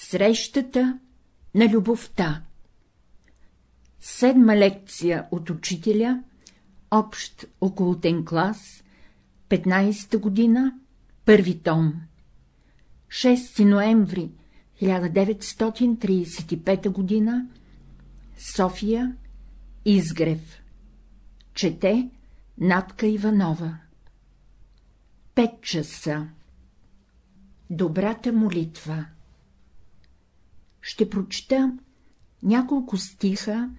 Срещата на любовта. Седма лекция от учителя, общ околотен клас, 15-та година, първи том. 6 ноември 1935 година, София, Изгрев. Чете Натка Иванова. Пет часа. Добрата молитва Ще прочета няколко стиха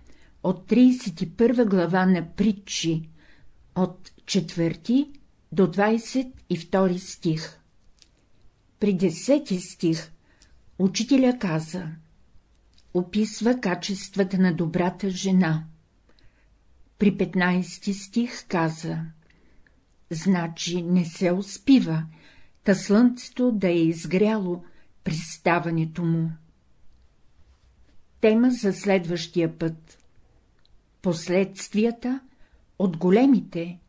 от 31 глава на притчи, от 4 до 22 стих. При 10 стих учителя каза, описва качествата на добрата жена. При 15 стих каза, значи не се успива, та слънцето да е изгряло при ставането му. Тема за следващия път Последствията от големите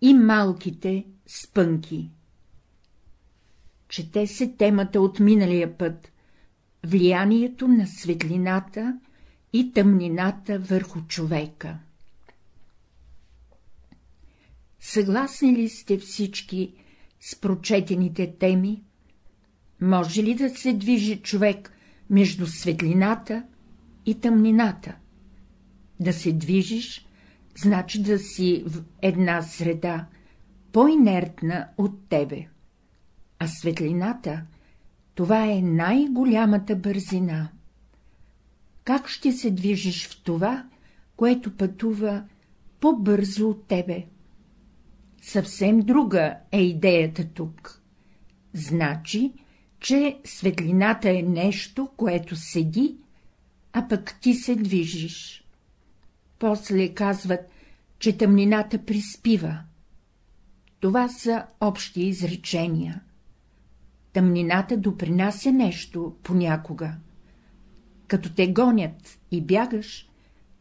и малките спънки Чете се темата от миналия път — влиянието на светлината и тъмнината върху човека. Съгласни ли сте всички с прочетените теми? Може ли да се движи човек между светлината и тъмнината? Да се движиш, значи да си в една среда, по-инертна от тебе. А светлината — това е най-голямата бързина. Как ще се движиш в това, което пътува по-бързо от тебе? Съвсем друга е идеята тук. Значи, че светлината е нещо, което седи, а пък ти се движиш. После казват, че тъмнината приспива. Това са общи изречения. Тъмнината допринася нещо понякога. Като те гонят и бягаш,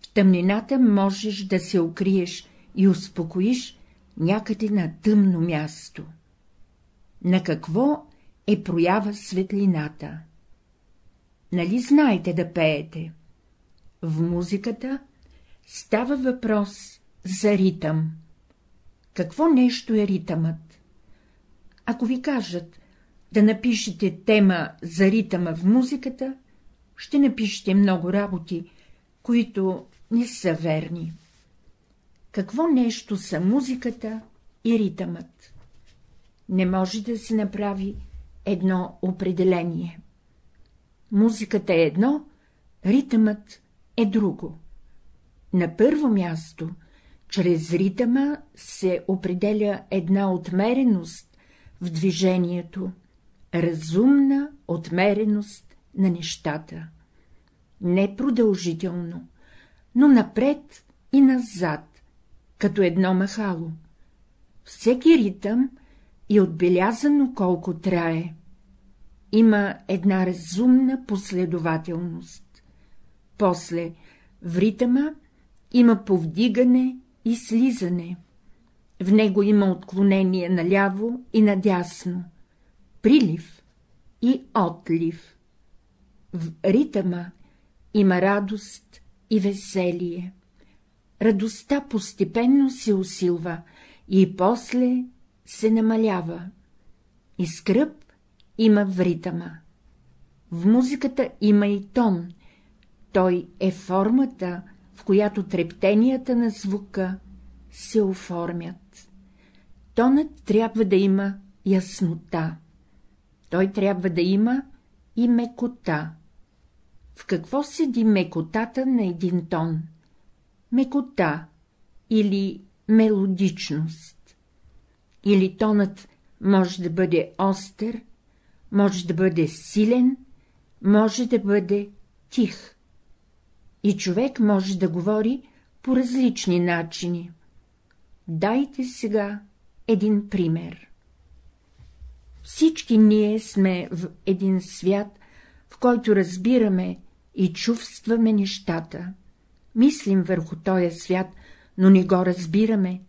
в тъмнината можеш да се укриеш и успокоиш някъде на тъмно място. На какво е проява светлината? Нали знаете да пеете? В музиката става въпрос за ритъм. Какво нещо е ритъмът? Ако ви кажат да напишете тема за ритъма в музиката, ще напишете много работи, които не са верни. Какво нещо са музиката и ритъмът? Не може да се направи едно определение. Музиката е едно, ритъмът е друго. На първо място, чрез ритъма се определя една отмереност в движението, разумна отмереност на нещата. Не продължително, но напред и назад, като едно махало. Всеки ритъм е отбелязано колко трае. Има една разумна последователност. После в ритъма има повдигане и слизане. В него има отклонение наляво и надясно, прилив и отлив. В ритъма има радост и веселие. Радостта постепенно се усилва и после се намалява. И скръп има в ритъма. В музиката има и тон, той е формата, в която трептенията на звука се оформят. Тонът трябва да има яснота. Той трябва да има и мекота. В какво седи мекотата на един тон? Мекота или мелодичност. Или тонът може да бъде остър, може да бъде силен, може да бъде тих и човек може да говори по различни начини. Дайте сега един пример. Всички ние сме в един свят, в който разбираме и чувстваме нещата. Мислим върху този свят, но не го разбираме,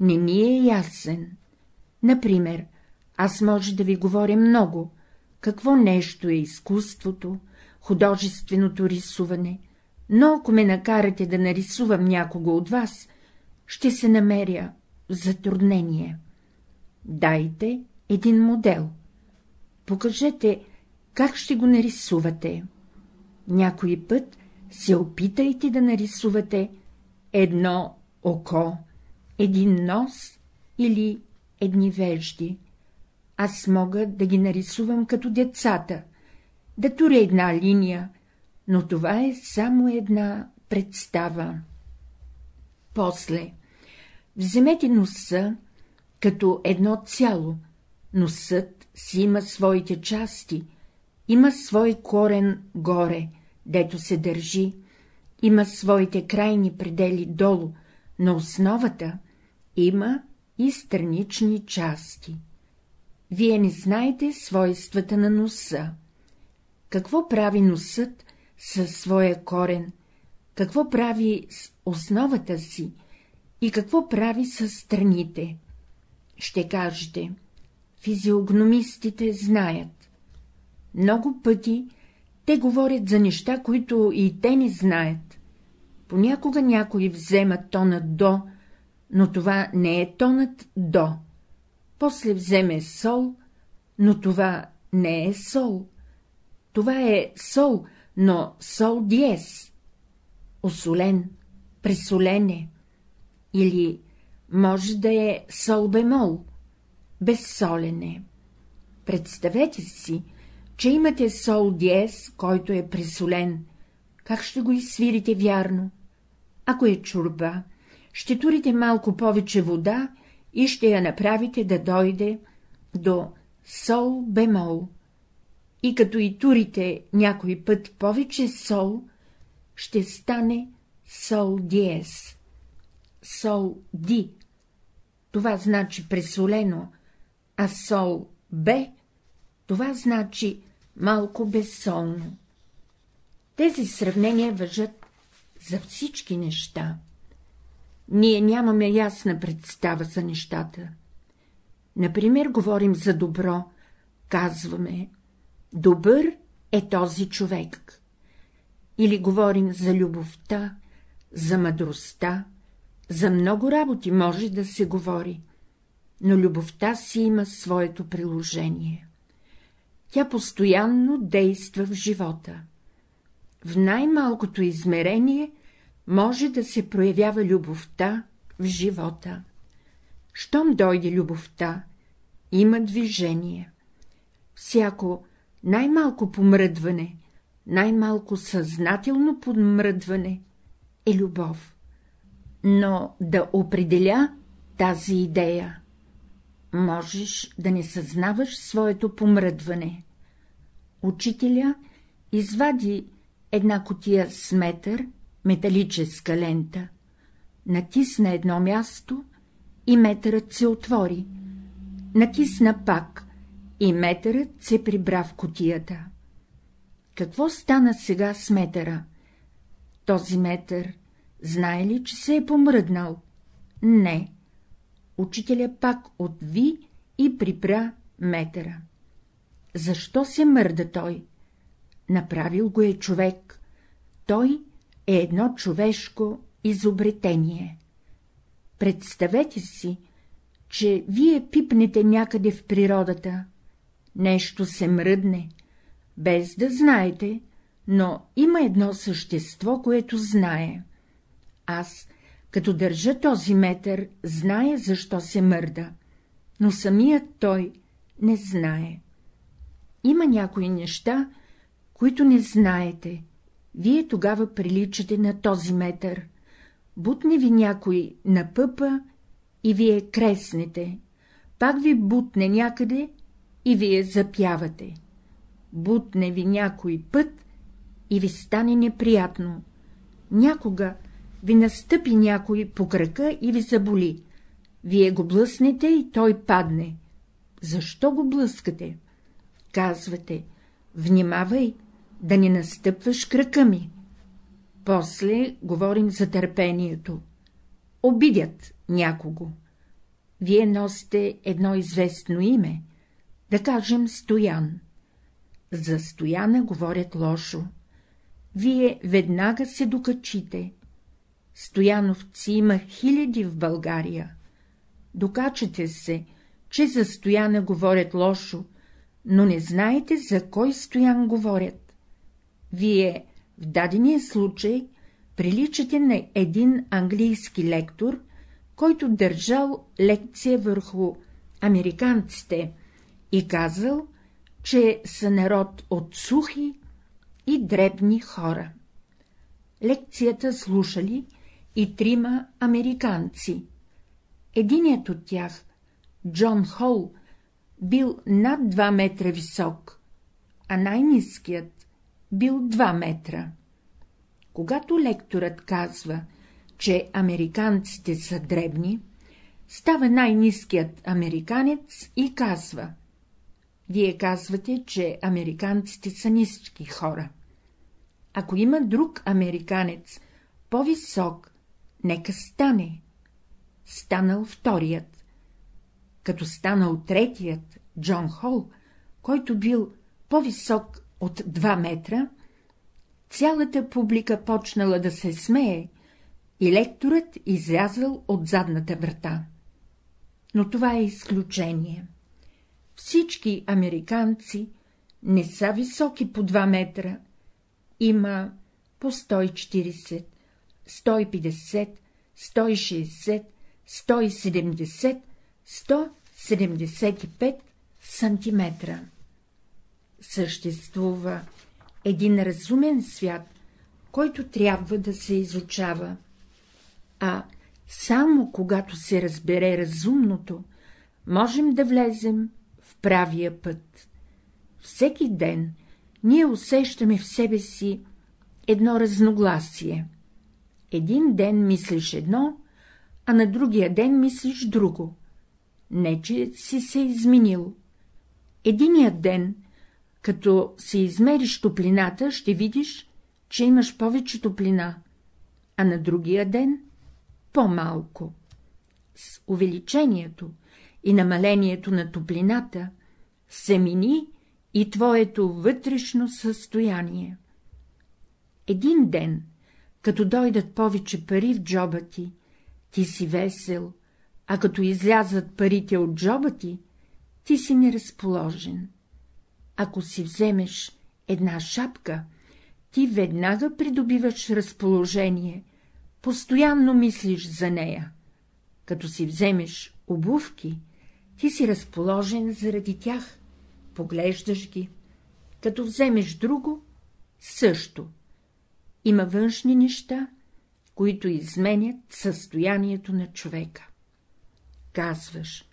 не ни е ясен. Например, аз може да ви говоря много, какво нещо е изкуството, художественото рисуване, но ако ме накарате да нарисувам някого от вас, ще се намеря затруднение. Дайте един модел. Покажете, как ще го нарисувате. Някой път се опитайте да нарисувате едно око, един нос или едни вежди. Аз мога да ги нарисувам като децата, да туря една линия, но това е само една представа. После, вземете носа като едно цяло, носът си има своите части, има свой корен горе, дето се държи, има своите крайни предели долу, на основата има и странични части. Вие не знаете свойствата на носа. Какво прави носът със своя корен, какво прави с основата си и какво прави с страните? Ще кажете, физиогномистите знаят. Много пъти те говорят за неща, които и те не знаят. Понякога някой взема тона до, но това не е тонът до. После вземе сол, но това не е сол. Това е сол, но сол диез. Осолен, пресолене. Или може да е сол бемол, безсолене. Представете си, че имате сол диез, който е пресолен. Как ще го изсвирите вярно? Ако е чурба, ще турите малко повече вода и ще я направите да дойде до сол бемол. И като и турите някой път повече сол, ще стане сол диез. Сол ди. Това значи пресолено, а сол б. Това значи малко безсолно. Тези сравнения въжат за всички неща. Ние нямаме ясна представа за нещата. Например, говорим за добро, казваме — добър е този човек. Или говорим за любовта, за мъдростта, за много работи може да се говори, но любовта си има своето приложение. Тя постоянно действа в живота. В най-малкото измерение може да се проявява любовта в живота. Щом дойде любовта, има движение. Всяко най-малко помръдване, най-малко съзнателно подмръдване е любов. Но да определя тази идея, можеш да не съзнаваш своето помръдване. Учителя извади една котия с метър, металическа лента, натисна едно място и метърът се отвори, натисна пак и метърът се прибра в котията. Какво стана сега с метъра? Този метър знае ли, че се е помръднал? Не. Учителя пак отви и припря метъра. Защо се мърда той? Направил го е човек. Той е едно човешко изобретение. Представете си, че вие пипнете някъде в природата, нещо се мръдне, без да знаете, но има едно същество, което знае. Аз, като държа този метър, знае, защо се мърда, но самият той не знае. Има някои неща, които не знаете, вие тогава приличате на този метър. Бутне ви някой на пъпа и вие креснете, пак ви бутне някъде и вие запявате. Бутне ви някой път и ви стане неприятно. Някога ви настъпи някой по крака и ви заболи. Вие го блъснете и той падне. Защо го блъскате? Казвате, внимавай, да не настъпваш крака ми. После говорим за търпението. Обидят някого. Вие носите едно известно име, да кажем Стоян. За Стояна говорят лошо. Вие веднага се докачите. Стояновци има хиляди в България. Докачате се, че за Стояна говорят лошо, но не знаете за кой Стоян говорят. Вие в дадения случай приличате на един английски лектор, който държал лекция върху американците и казал, че са народ от сухи и дребни хора. Лекцията слушали и трима американци. Единият от тях, Джон Хол, бил над 2 метра висок, а най-низкият бил 2 метра. Когато лекторът казва, че американците са дребни, става най-низкият американец и казва — вие казвате, че американците са ниски хора. Ако има друг американец, по-висок, нека стане. Станал вторият. Като станал третият, Джон Хол, който бил по-висок от 2 метра, цялата публика почнала да се смее и лекторът излязъл от задната врата. Но това е изключение. Всички американци не са високи по 2 метра, има по 140, 150, 160, 170, 175 сантиметра. Съществува един разумен свят, който трябва да се изучава. А само когато се разбере разумното, можем да влезем в правия път. Всеки ден ние усещаме в себе си едно разногласие. Един ден мислиш едно, а на другия ден мислиш друго. Не, че си се изменил. Единият ден като си измериш топлината, ще видиш, че имаш повече топлина, а на другия ден — по-малко. С увеличението и намалението на топлината се мини и твоето вътрешно състояние. Един ден, като дойдат повече пари в джоба ти, ти си весел, а като излязат парите от джоба ти, ти си неразположен. Ако си вземеш една шапка, ти веднага придобиваш разположение, постоянно мислиш за нея. Като си вземеш обувки, ти си разположен заради тях, поглеждаш ги. Като вземеш друго, също. Има външни неща, които изменят състоянието на човека. Казваш,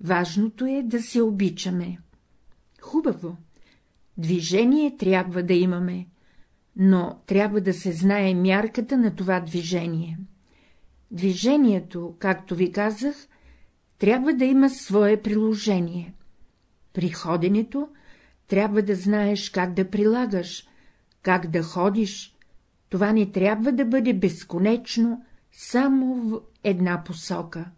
важното е да се обичаме. Хубаво. Движение трябва да имаме, но трябва да се знае мярката на това движение. Движението, както ви казах, трябва да има свое приложение. При ходенето трябва да знаеш как да прилагаш, как да ходиш. Това не трябва да бъде безконечно, само в една посока.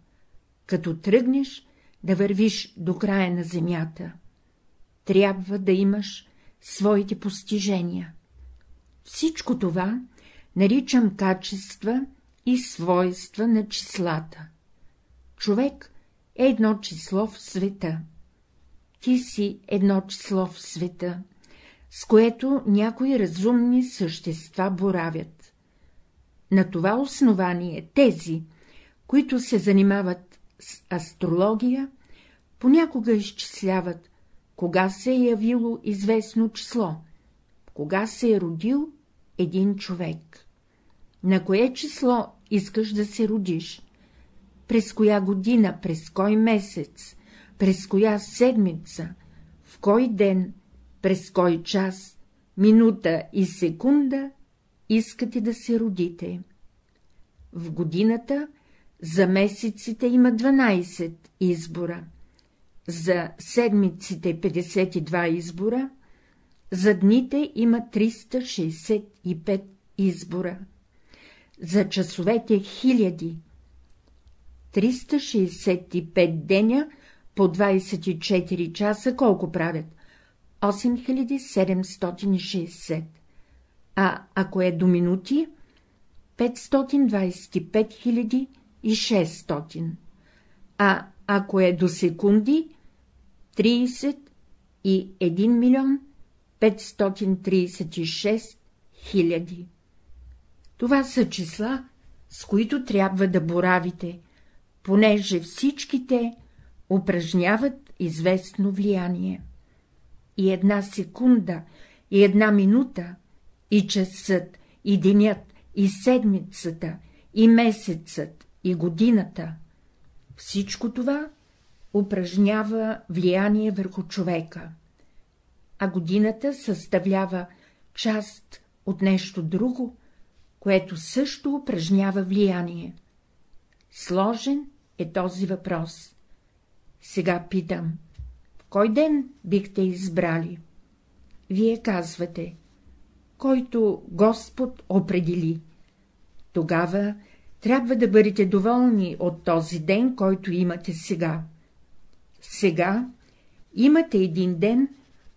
Като тръгнеш, да вървиш до края на земята трябва да имаш своите постижения. Всичко това наричам качества и свойства на числата. Човек е едно число в света. Ти си едно число в света, с което някои разумни същества боравят. На това основание тези, които се занимават с астрология, понякога изчисляват кога се е явило известно число, кога се е родил един човек. На кое число искаш да се родиш? През коя година, през кой месец, през коя седмица, в кой ден, през кой час, минута и секунда искате да се родите. В годината за месеците има 12 избора за седмиците 52 избора, за дните има 365 избора, за часовете хиляди, 365 деня по 24 часа колко правят? 8760, а ако е до минути 525 600, а ако е до секунди 30 и 1 милион 536 хиляди. Това са числа, с които трябва да боравите, понеже всичките упражняват известно влияние. И една секунда, и една минута, и часът, и денят, и седмицата, и месецът, и годината. Всичко това упражнява влияние върху човека, а годината съставлява част от нещо друго, което също упражнява влияние. Сложен е този въпрос. Сега питам, кой ден бихте избрали? Вие казвате, който Господ определи. Тогава трябва да бъдете доволни от този ден, който имате сега. Сега имате един ден,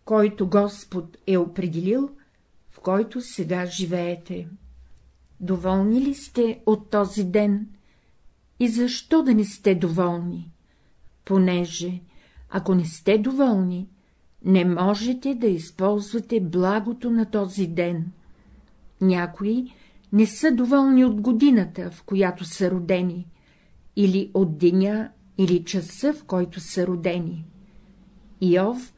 който Господ е определил, в който сега живеете. Доволни ли сте от този ден? И защо да не сте доволни? Понеже, ако не сте доволни, не можете да използвате благото на този ден. Някои не са доволни от годината, в която са родени, или от деня, или часа, в който са родени. Иов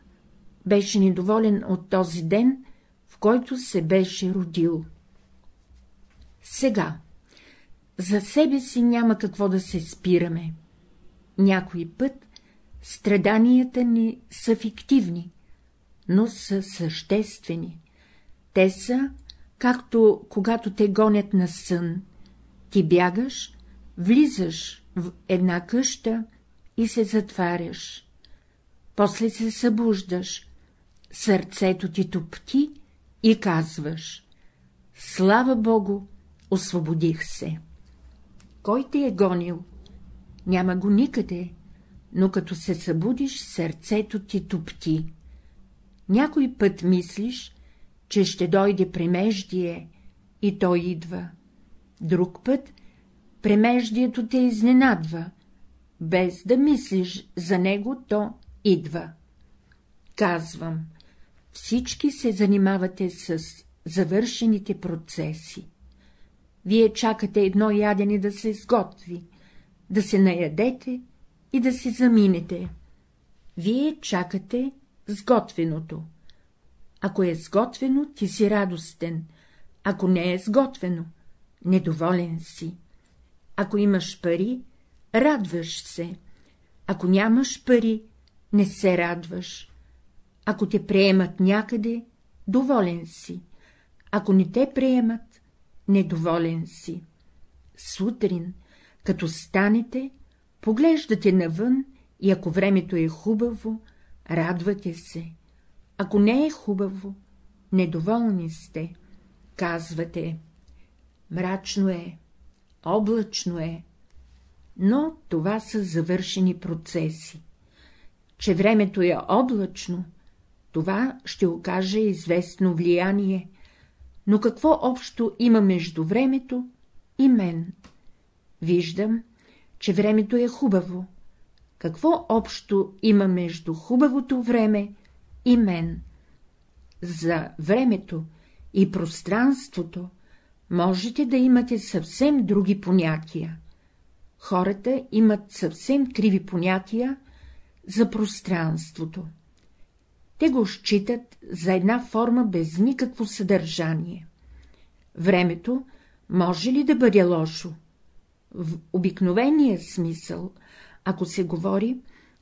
беше недоволен от този ден, в който се беше родил. Сега, за себе си няма какво да се спираме. Някой път страданията ни са фиктивни, но са съществени. Те са, както когато те гонят на сън. Ти бягаш, влизаш в една къща и се затваряш. После се събуждаш, сърцето ти топти и казваш — Слава Богу, освободих се. Кой те е гонил? Няма го никъде, но като се събудиш, сърцето ти топти. Някой път мислиш, че ще дойде премеждие, и той идва. Друг път премеждието те изненадва, без да мислиш за него, то идва. Казвам, всички се занимавате с завършените процеси. Вие чакате едно ядене да се сготви, да се наядете и да се заминете. Вие чакате сготвеното. Ако е сготвено, ти си радостен, ако не е сготвено, недоволен си. Ако имаш пари, радваш се, ако нямаш пари, не се радваш. Ако те приемат някъде, доволен си, ако не те приемат, недоволен си. Сутрин, като станете, поглеждате навън и ако времето е хубаво, радвате се. Ако не е хубаво, недоволни сте, казвате. Мрачно е, облачно е, но това са завършени процеси. Че времето е облачно, това ще окаже известно влияние, но какво общо има между времето и мен? Виждам, че времето е хубаво. Какво общо има между хубавото време и мен? За времето и пространството можете да имате съвсем други понятия. Хората имат съвсем криви понятия за пространството. Те го считат за една форма без никакво съдържание. Времето може ли да бъде лошо? В обикновения смисъл, ако се говори,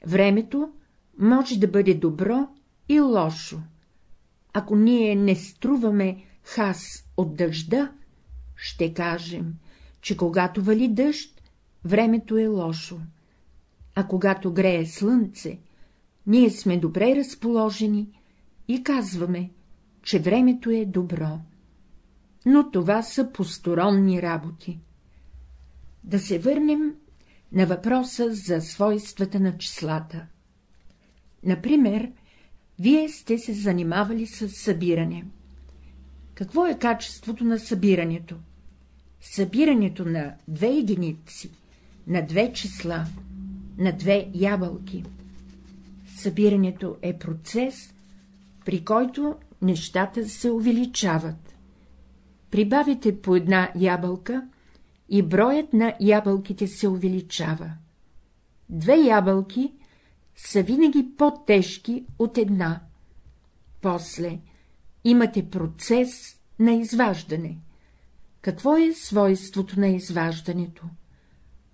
времето може да бъде добро и лошо. Ако ние не струваме хас от дъжда, ще кажем, че когато вали дъжд, времето е лошо, а когато грее слънце, ние сме добре разположени и казваме, че времето е добро. Но това са посторонни работи. Да се върнем на въпроса за свойствата на числата. Например, вие сте се занимавали с събиране. Какво е качеството на събирането? Събирането на две единици, на две числа, на две ябълки. Събирането е процес, при който нещата се увеличават. Прибавите по една ябълка и броят на ябълките се увеличава. Две ябълки са винаги по-тежки от една. После имате процес на изваждане. Какво е свойството на изваждането?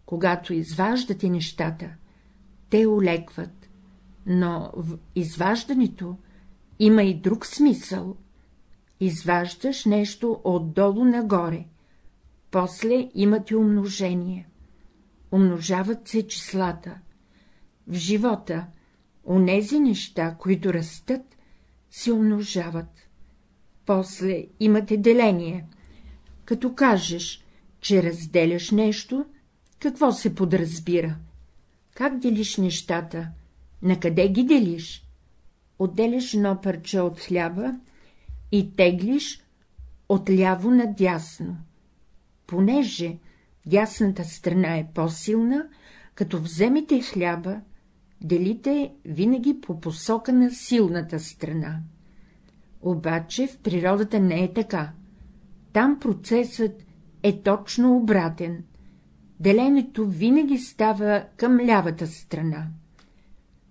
Когато изваждате нещата, те олекват, но в изваждането има и друг смисъл. Изваждаш нещо отдолу нагоре, после имате умножение. Умножават се числата. В живота онези неща, които растат, се умножават. После имате деление. Като кажеш, че разделяш нещо, какво се подразбира? Как делиш нещата? На къде ги делиш? Отделяш едно парче от хляба и теглиш отляво надясно. Понеже дясната страна е по-силна, като вземете хляба, делите винаги по посока на силната страна. Обаче в природата не е така. Там процесът е точно обратен. Деленето винаги става към лявата страна.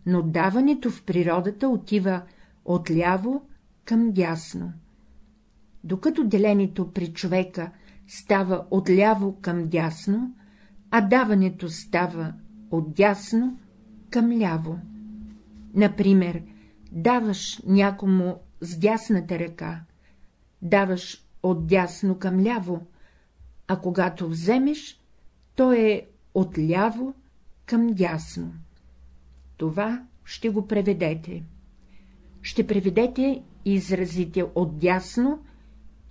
Но даването в природата отива отляво към дясно. Докато делението при човека става отляво към дясно, а даването става от дясно към ляво. Например, даваш някому с дясната ръка, даваш от дясно към ляво, а когато вземеш, то е от ляво към дясно. Това ще го преведете. Ще преведете изразите от дясно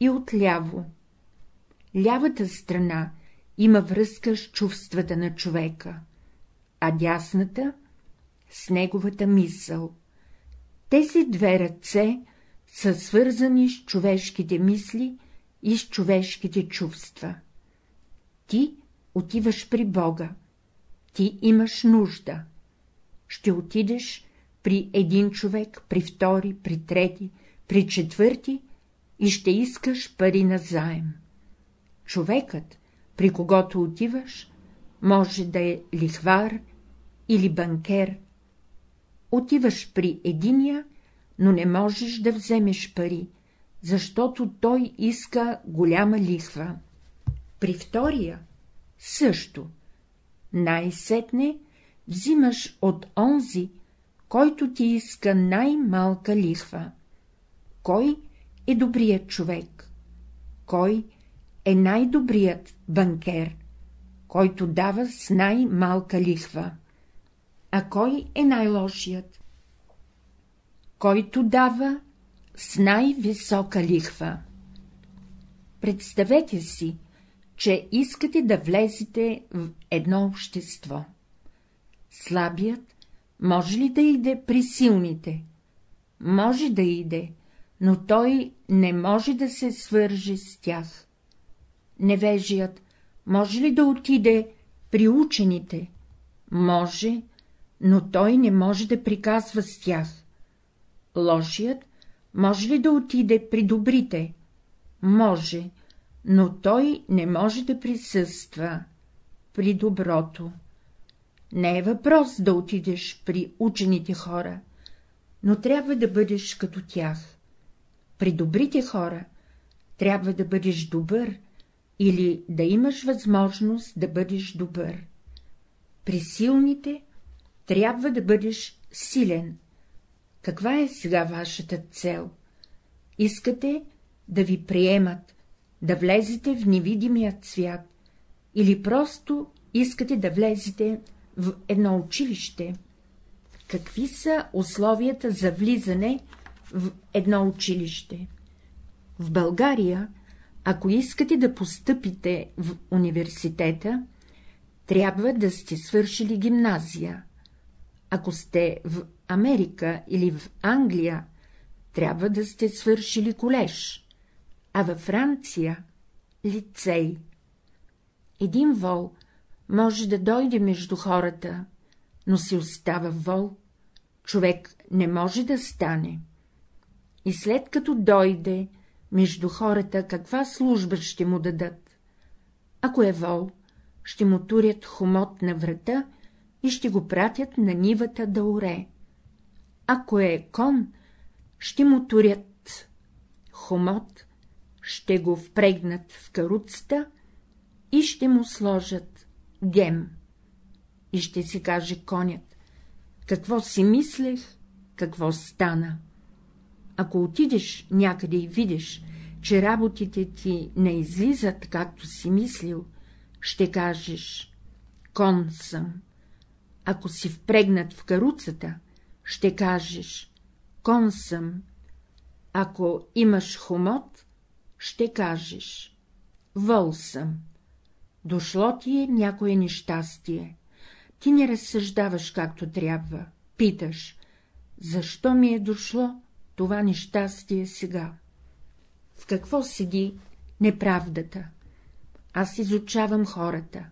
и от ляво. Лявата страна има връзка с чувствата на човека, а дясната — с неговата мисъл. Тези две ръце са свързани с човешките мисли и с човешките чувства. Ти отиваш при Бога, ти имаш нужда. Ще отидеш при един човек, при втори, при трети, при четвърти и ще искаш пари на заем. Човекът, при когото отиваш, може да е лихвар или банкер. Отиваш при единия, но не можеш да вземеш пари, защото той иска голяма лихва. При втория също. Най-сетне взимаш от онзи, който ти иска най-малка лихва. Кой е добрият човек? Кой е най-добрият банкер, който дава с най-малка лихва? А кой е най-лошият? Който дава с най-висока лихва. Представете си, че искате да влезете в едно общество. Слабият може ли да иде при силните? Може да иде, но той не може да се свърже с тях. Невежият може ли да отиде при учените? Може, но той не може да приказва с тях. Лошият може ли да отиде при добрите? Може, но той не може да присъства при доброто. Не е въпрос да отидеш при учените хора, но трябва да бъдеш като тях. При добрите хора трябва да бъдеш добър или да имаш възможност да бъдеш добър. При силните трябва да бъдеш силен. Каква е сега вашата цел? Искате да ви приемат, да влезете в невидимият свят, или просто искате да влезете в едно училище? Какви са условията за влизане в едно училище? В България, ако искате да постъпите в университета, трябва да сте свършили гимназия, Ако сте в Америка или в Англия, трябва да сте свършили колеж, а във Франция — лицей. Един вол може да дойде между хората, но си остава вол, човек не може да стане. И след като дойде между хората, каква служба ще му дадат? Ако е вол, ще му турят хомот на врата и ще го пратят на нивата да оре. Ако е кон, ще му турят хомот, ще го впрегнат в каруцата и ще му сложат гем. И ще си каже конят, какво си мислех, какво стана. Ако отидеш някъде и видиш, че работите ти не излизат, както си мислил, ще кажеш — кон съм. Ако си впрегнат в каруцата, ще кажеш — кон съм. Ако имаш хомот, ще кажеш — вол съм. Дошло ти е някое нещастие. Ти не разсъждаваш както трябва. Питаш — защо ми е дошло това нещастие сега? В какво седи неправдата? Аз изучавам хората.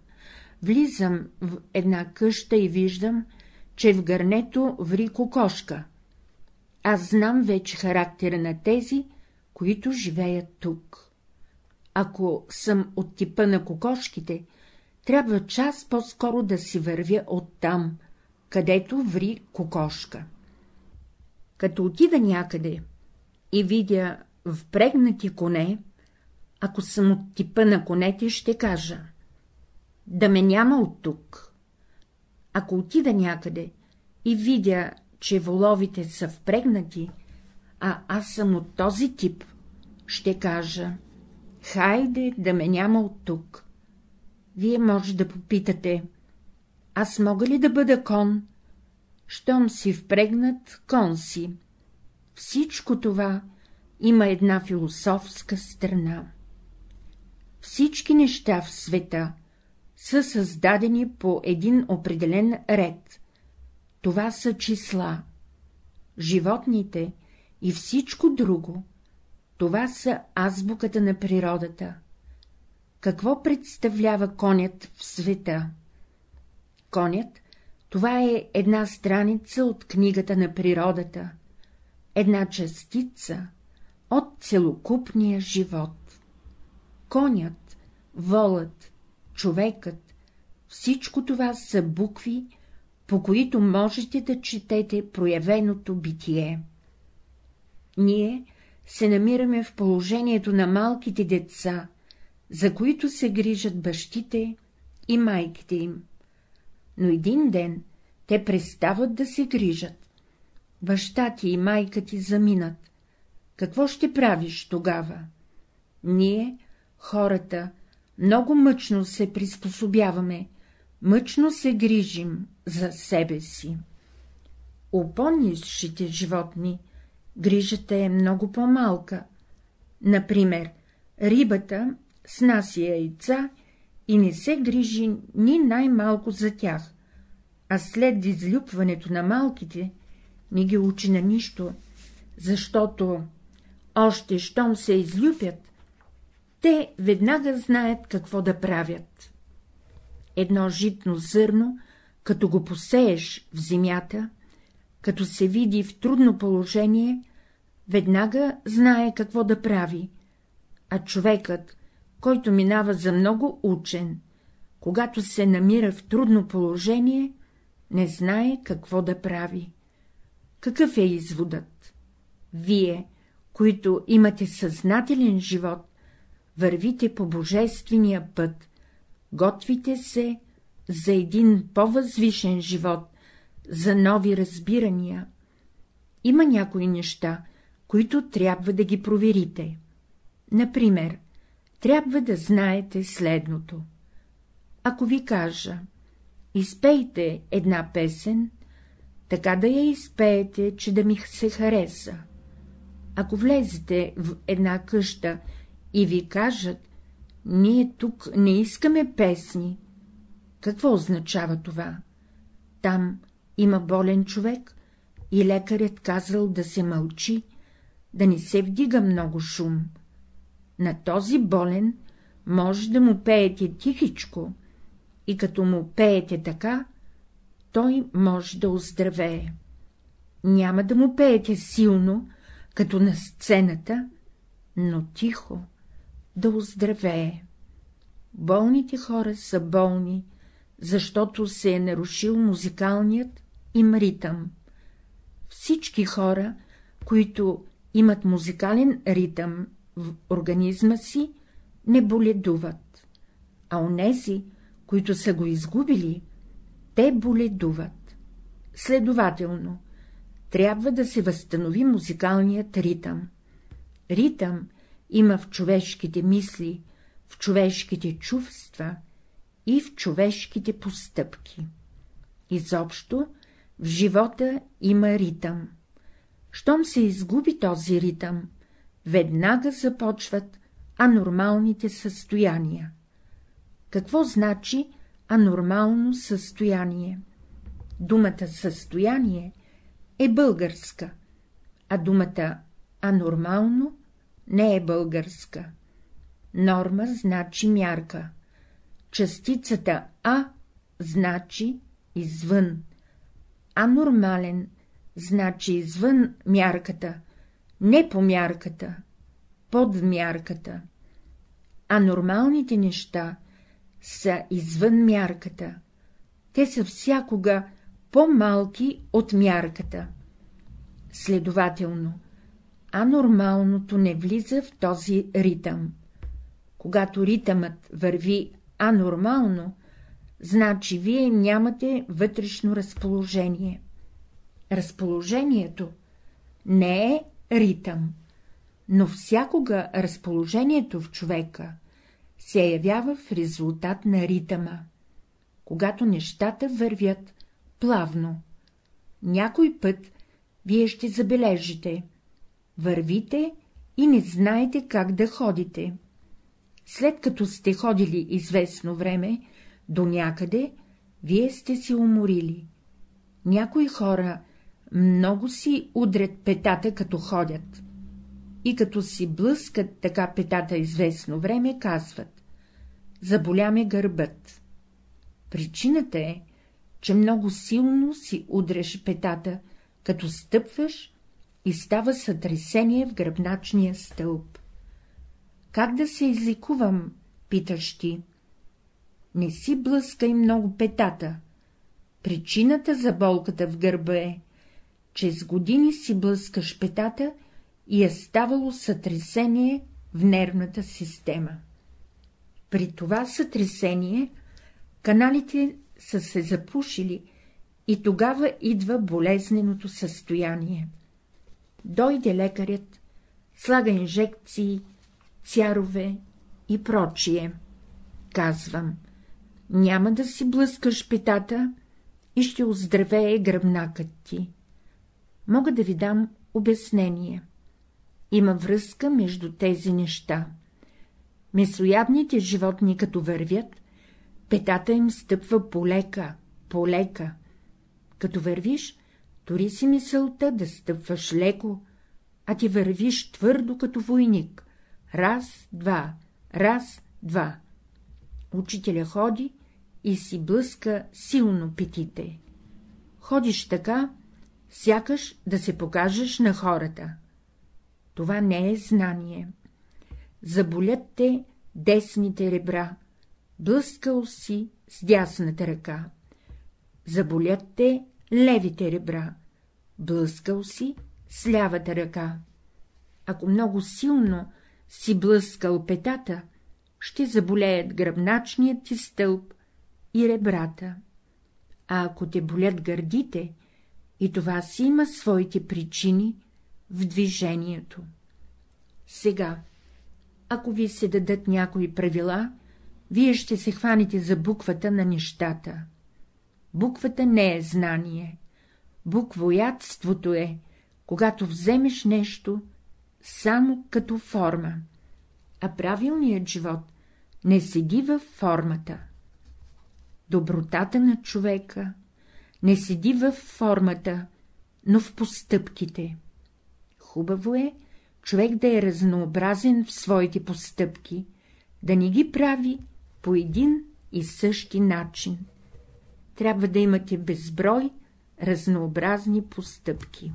Влизам в една къща и виждам, че в гърнето ври кокошка. Аз знам вече характера на тези, които живеят тук. Ако съм от типа на кокошките, трябва час по-скоро да си вървя оттам, където ври кокошка. Като отида някъде и видя впрегнати коне, ако съм от типа на конете, ще кажа — да ме няма от тук. Ако отида някъде и видя, че воловите са впрегнати, а аз съм от този тип, ще кажа — хайде да ме няма от тук. Вие може да попитате — аз мога ли да бъда кон? Щом си впрегнат, кон си. Всичко това има една философска страна. Всички неща в света са създадени по един определен ред. Това са числа. Животните и всичко друго, това са азбуката на природата. Какво представлява конят в света? Конят — това е една страница от книгата на природата, една частица от целокупния живот. Конят, волът, човекът, всичко това са букви, по които можете да четете проявеното битие. Ние се намираме в положението на малките деца, за които се грижат бащите и майките им. Но един ден те престават да се грижат. Баща ти и майка ти заминат. Какво ще правиш тогава? Ние, хората, много мъчно се приспособяваме, мъчно се грижим за себе си. У по-низшите животни грижата е много по-малка. Например, рибата снася яйца и не се грижи ни най-малко за тях, а след излюпването на малките не ги учи на нищо, защото още щом се излюпят, те веднага знаят какво да правят. Едно житно зърно, като го посееш в земята, като се види в трудно положение, веднага знае какво да прави, а човекът, който минава за много учен, когато се намира в трудно положение, не знае какво да прави. Какъв е изводът? Вие, които имате съзнателен живот, вървите по божествения път, готвите се за един по-възвишен живот, за нови разбирания. Има някои неща, които трябва да ги проверите. Например, трябва да знаете следното. Ако ви кажа, изпейте една песен, така да я изпеете, че да ми се хареса. Ако влезете в една къща и ви кажат, ние тук не искаме песни, какво означава това? Там Има болен човек и лекарят казал да се мълчи, да не се вдига много шум. На този болен може да му пеете тихичко, и като му пеете така, той може да оздравее. Няма да му пеете силно, като на сцената, но тихо да оздравее. Болните хора са болни, защото се е нарушил музикалният им ритъм. Всички хора, които имат музикален ритъм в организма си, не боледуват, а онези, които са го изгубили, те боледуват. Следователно, трябва да се възстанови музикалният ритъм. Ритъм има в човешките мисли, в човешките чувства и в човешките постъпки. Изобщо в живота има ритъм. Щом се изгуби този ритъм, веднага започват анормалните състояния. Какво значи анормално състояние? Думата състояние е българска, а думата анормално не е българска. Норма значи мярка. Частицата А значи извън. Анормален значи извън мярката, не по мярката, под мярката. Анормалните неща са извън мярката. Те са всякога по-малки от мярката. Следователно, анормалното не влиза в този ритъм. Когато ритъмът върви анормално, значи вие нямате вътрешно разположение. Разположението не е ритъм, но всякога разположението в човека се явява в резултат на ритъма, когато нещата вървят плавно. Някой път вие ще забележите, вървите и не знаете как да ходите. След като сте ходили известно време, до някъде, вие сте се уморили. Някои хора много си удрят петата, като ходят. И като си блъскат така петата известно време, казват — заболяме гърбът. Причината е, че много силно си удреш петата, като стъпваш и става сътресение в гръбначния стълб. Как да се изликувам, питаш ти? Не си блъскай много петата. Причината за болката в гърба е, че с години си блъскаш петата и е ставало сътресение в нервната система. При това сътресение каналите са се запушили и тогава идва болезненото състояние. Дойде лекарят, слага инжекции, цярове и прочие. Казвам, няма да си блъскаш петата и ще оздравее гръбнакът ти. Мога да ви дам обяснение. Има връзка между тези неща. Месоядните животни, като вървят, петата им стъпва полека, полека. Като вървиш, тори си мисълта да стъпваш леко, а ти вървиш твърдо като войник. Раз, два, раз, два. Учителя ходи и си блъска силно петите. Ходиш така, сякаш да се покажеш на хората. Това не е знание. Заболят те десните ребра, блъскал си с дясната ръка. Заболят те левите ребра, блъскал си с лявата ръка. Ако много силно си блъскал петата, ще заболеят гръбначният ти стълб и ребрата. А ако те болят гърдите, и това си има своите причини в движението. Сега, ако ви се дадат някои правила, вие ще се хванете за буквата на нещата. Буквата не е знание. Буквоядството е, когато вземеш нещо само като форма, а правилният живот не седи във формата. Добротата на човека не седи в формата, но в постъпките. Хубаво е човек да е разнообразен в своите постъпки, да не ги прави по един и същи начин. Трябва да имате безброй разнообразни постъпки.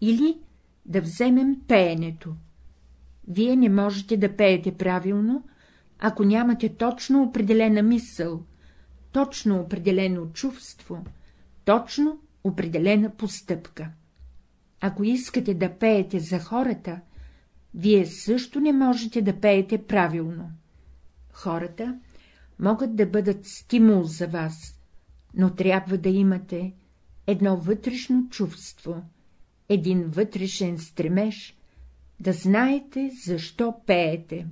Или да вземем пеенето. Вие не можете да пеете правилно, ако нямате точно определена мисъл, точно определено чувство, точно определена постъпка. Ако искате да пеете за хората, вие също не можете да пеете правилно. Хората могат да бъдат стимул за вас, но трябва да имате едно вътрешно чувство, един вътрешен стремеж, да знаете, защо пеете.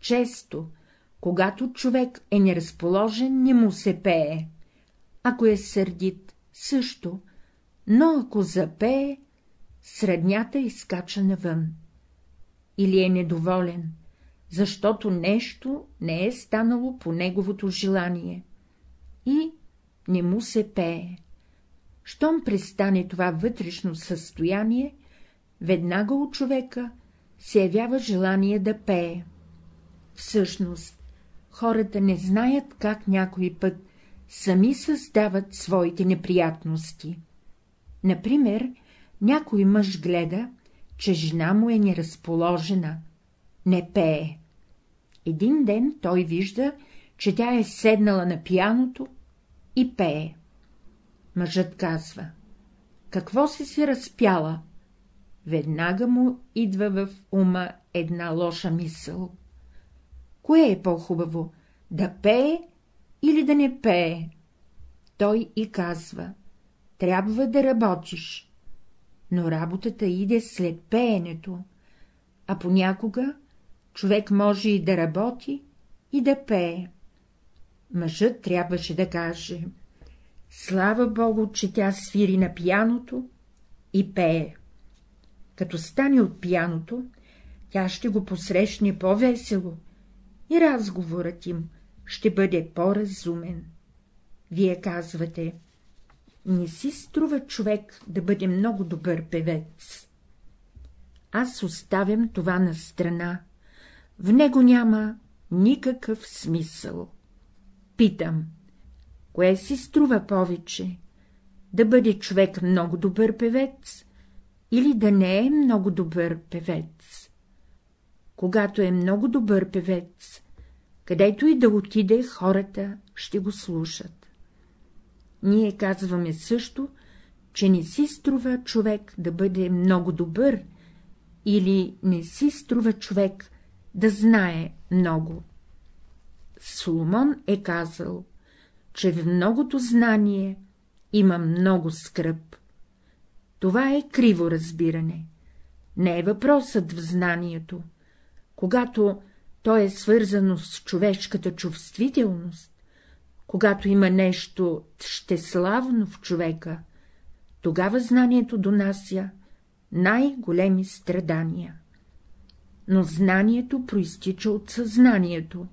Често, когато човек е неразположен, не му се пее. Ако е сърдит, също, но ако запее, среднята изкача навън. Или е недоволен, защото нещо не е станало по неговото желание. И не му се пее. Щом престане това вътрешно състояние, веднага у човека се явява желание да пее. Всъщност, хората не знаят как някой път сами създават своите неприятности. Например, някой мъж гледа, че жена му е неразположена, не пее. Един ден той вижда, че тя е седнала на пияното и пее. Мъжът казва — какво си си разпяла? Веднага му идва в ума една лоша мисъл. Кое е по-хубаво — да пее или да не пее? Той и казва — трябва да работиш. Но работата иде след пеенето, а понякога човек може и да работи, и да пее. Мъжът трябваше да каже — слава Богу, че тя свири на пияното и пее. Като стане от пияното, тя ще го посрещне по-весело и разговорът им ще бъде по-разумен. Вие казвате, не си струва човек да бъде много добър певец. Аз оставям това на страна, в него няма никакъв смисъл. Питам, кое си струва повече? Да бъде човек много добър певец или да не е много добър певец? Когато е много добър певец, където и да отиде, хората ще го слушат. Ние казваме също, че не си струва човек да бъде много добър или не си струва човек да знае много. Соломон е казал, че в многото знание има много скръп. Това е криво разбиране. Не е въпросът в знанието. Когато то е свързано с човешката чувствителност, когато има нещо щеславно в човека, тогава знанието донася най-големи страдания. Но знанието проистича от съзнанието.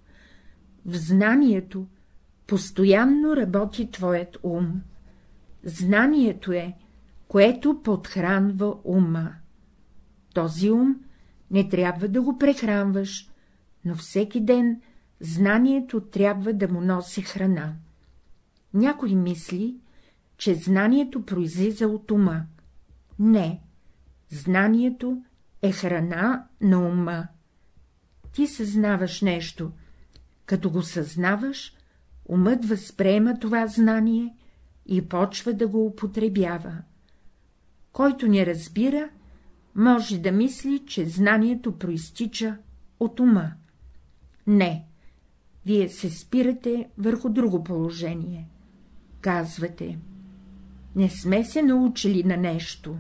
В знанието постоянно работи твоят ум. Знанието е, което подхранва ума. Този ум не трябва да го прехранваш, но всеки ден знанието трябва да му носи храна. Някой мисли, че знанието произлиза от ума. Не, знанието е храна на ума. Ти съзнаваш нещо. Като го съзнаваш, умът възприема това знание и почва да го употребява. Който не разбира, може да мисли, че знанието проистича от ума. Не, вие се спирате върху друго положение. Казвате, не сме се научили на нещо.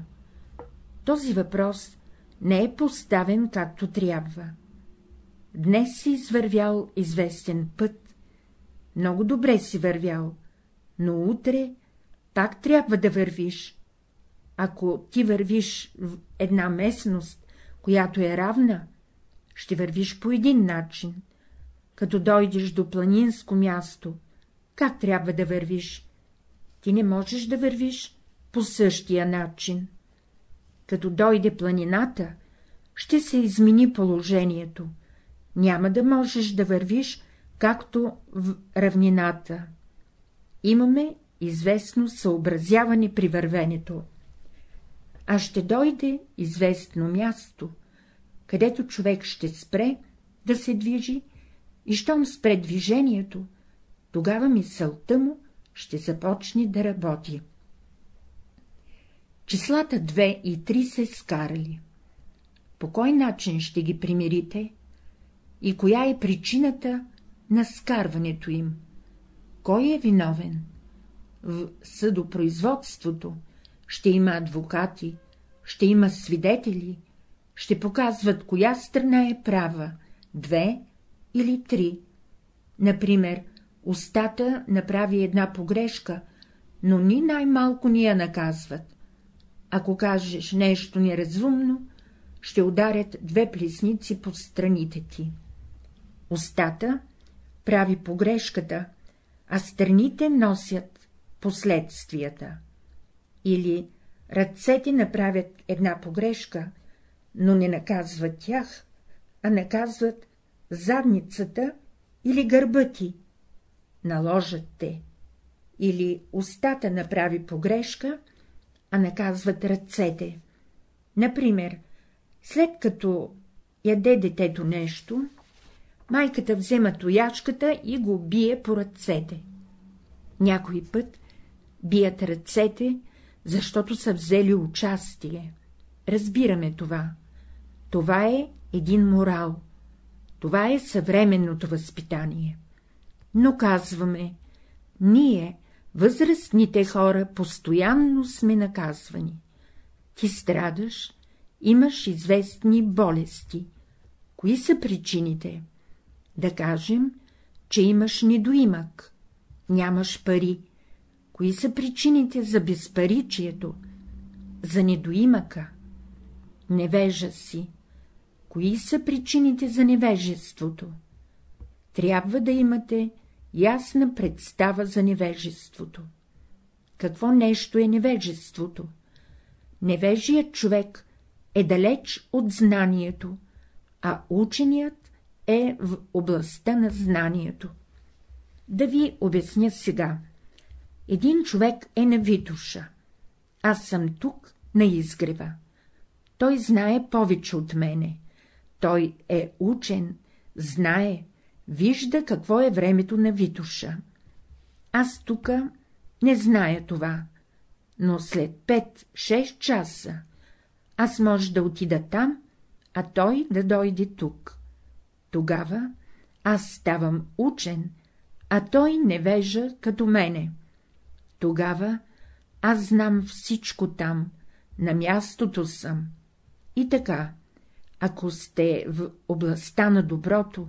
Този въпрос не е поставен както трябва. Днес си извървял известен път, много добре си вървял, но утре пак трябва да вървиш. Ако ти вървиш в една местност, която е равна, ще вървиш по един начин, като дойдеш до планинско място, как трябва да вървиш? ти не можеш да вървиш по същия начин. Като дойде планината, ще се измени положението. Няма да можеш да вървиш, както в равнината. Имаме известно съобразяване при вървенето. А ще дойде известно място, където човек ще спре да се движи и щом спре движението, тогава мисълта му ще започне да работи. Числата 2 и 3 се скарали. По кой начин ще ги примирите? И коя е причината на скарването им? Кой е виновен? В съдопроизводството ще има адвокати, ще има свидетели, ще показват, коя страна е права, две или три. Например, устата направи една погрешка, но ни най-малко ни я наказват. Ако кажеш нещо неразумно, ще ударят две плесници по страните ти. Устата прави погрешката, а страните носят последствията. Или ръцете направят една погрешка, но не наказват тях, а наказват задницата или гърба ти. Наложат те. Или устата направи погрешка, а наказват ръцете. Например, след като яде детето нещо, майката взема тоячката и го бие по ръцете. Някой път бият ръцете, защото са взели участие. Разбираме това. Това е един морал. Това е съвременното възпитание. Но казваме, ние, възрастните хора, постоянно сме наказвани. Ти страдаш, имаш известни болести. Кои са причините? Да кажем, че имаш недоимък, нямаш пари. Кои са причините за безпаричието, за недоимъка? Невежа си. Кои са причините за невежеството? Трябва да имате ясна представа за невежеството. Какво нещо е невежеството? Невежият човек е далеч от знанието, а ученият е в областта на знанието. Да ви обясня сега. Един човек е на Витуша. Аз съм тук на изгрева. Той знае повече от мене. Той е учен, знае, вижда какво е времето на Витуша. Аз тука не зная това, но след 5-6 часа аз може да отида там, а той да дойде тук. Тогава аз ставам учен, а той не вежа като мене. Тогава аз знам всичко там, на мястото съм. И така, ако сте в областта на доброто,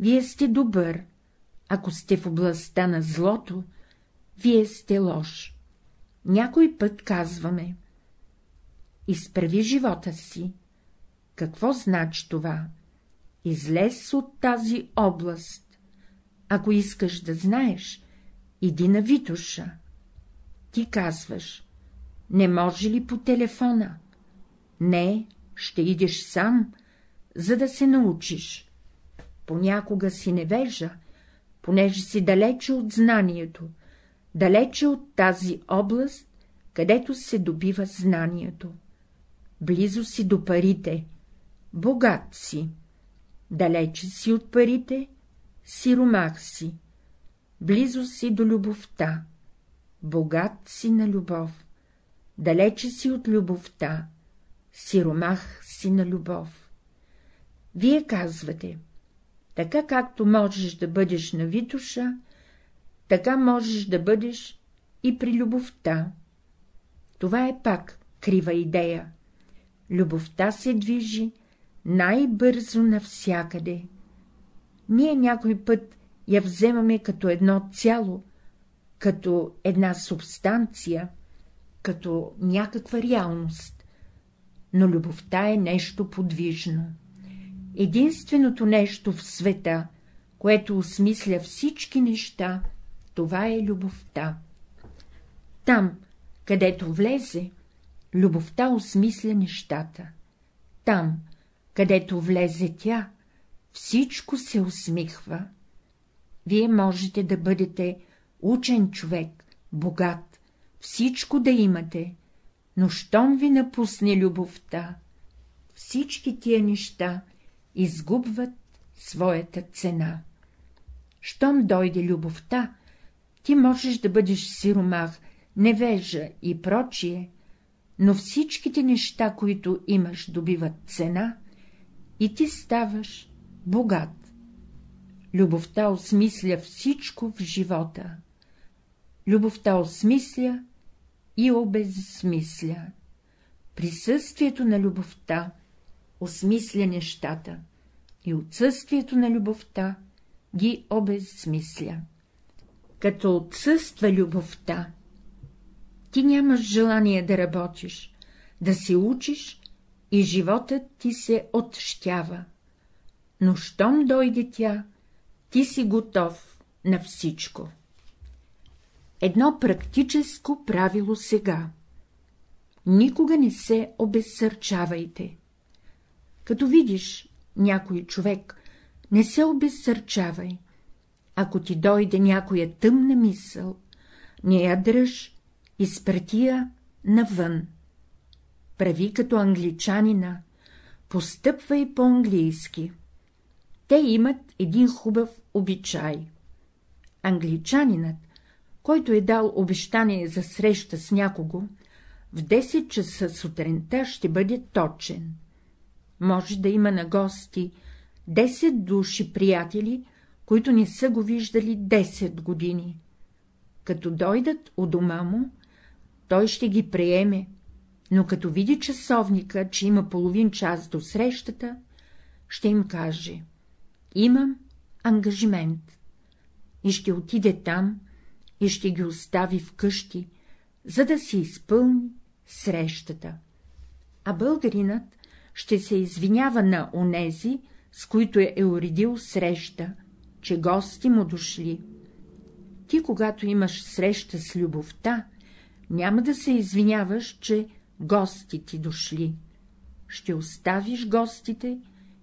вие сте добър, ако сте в областта на злото, вие сте лош. Някой път казваме изправи живота си. Какво значи това? Излез от тази област. Ако искаш да знаеш, иди на Витуша. Ти казваш, не може ли по телефона? Не, ще идеш сам, за да се научиш. Понякога си невежа, понеже си далече от знанието, далече от тази област, където се добива знанието близо си до парите, богат си, далече си от парите, сиромах си, близо си до любовта, богат си на любов, далече си от любовта, сиромах си на любов. Вие казвате, така както можеш да бъдеш на Витуша, така можеш да бъдеш и при любовта. Това е пак крива идея любовта се движи най-бързо навсякъде. Ние някой път я вземаме като едно цяло, като една субстанция, като някаква реалност. Но любовта е нещо подвижно. Единственото нещо в света, което осмисля всички неща, това е любовта. Там, където влезе, любовта осмисля нещата. Там, където влезе тя, всичко се усмихва. Вие можете да бъдете учен човек, богат, всичко да имате, но щом ви напусне любовта, всички тия неща изгубват своята цена. Щом дойде любовта, ти можеш да бъдеш сиромах, невежа и прочие, но всичките неща, които имаш, добиват цена и ти ставаш богат. Любовта осмисля всичко в живота. Любовта осмисля и обезсмисля. Присъствието на любовта осмисля нещата и отсъствието на любовта ги обезсмисля. Като отсъства любовта, ти нямаш желание да работиш, да се учиш и животът ти се отщява. Но щом дойде тя, ти си готов на всичко. Едно практическо правило сега. Никога не се обезсърчавайте. Като видиш някой човек, не се обезсърчавай. Ако ти дойде някоя тъмна мисъл, не я дръж, изпрати я навън. Прави като англичанина, постъпвай по-английски. Те имат един хубав обичай. Англичанинът, който е дал обещание за среща с някого, в 10 часа сутринта ще бъде точен. Може да има на гости 10 души приятели, които не са го виждали 10 години. Като дойдат у дома му, той ще ги приеме, но като види часовника, че има половин час до срещата, ще им каже — имам ангажимент и ще отиде там и ще ги остави вкъщи, за да си изпълни срещата. А българинът ще се извинява на онези, с които е уредил среща, че гости му дошли. Ти, когато имаш среща с любовта, няма да се извиняваш, че гости ти дошли. Ще оставиш гостите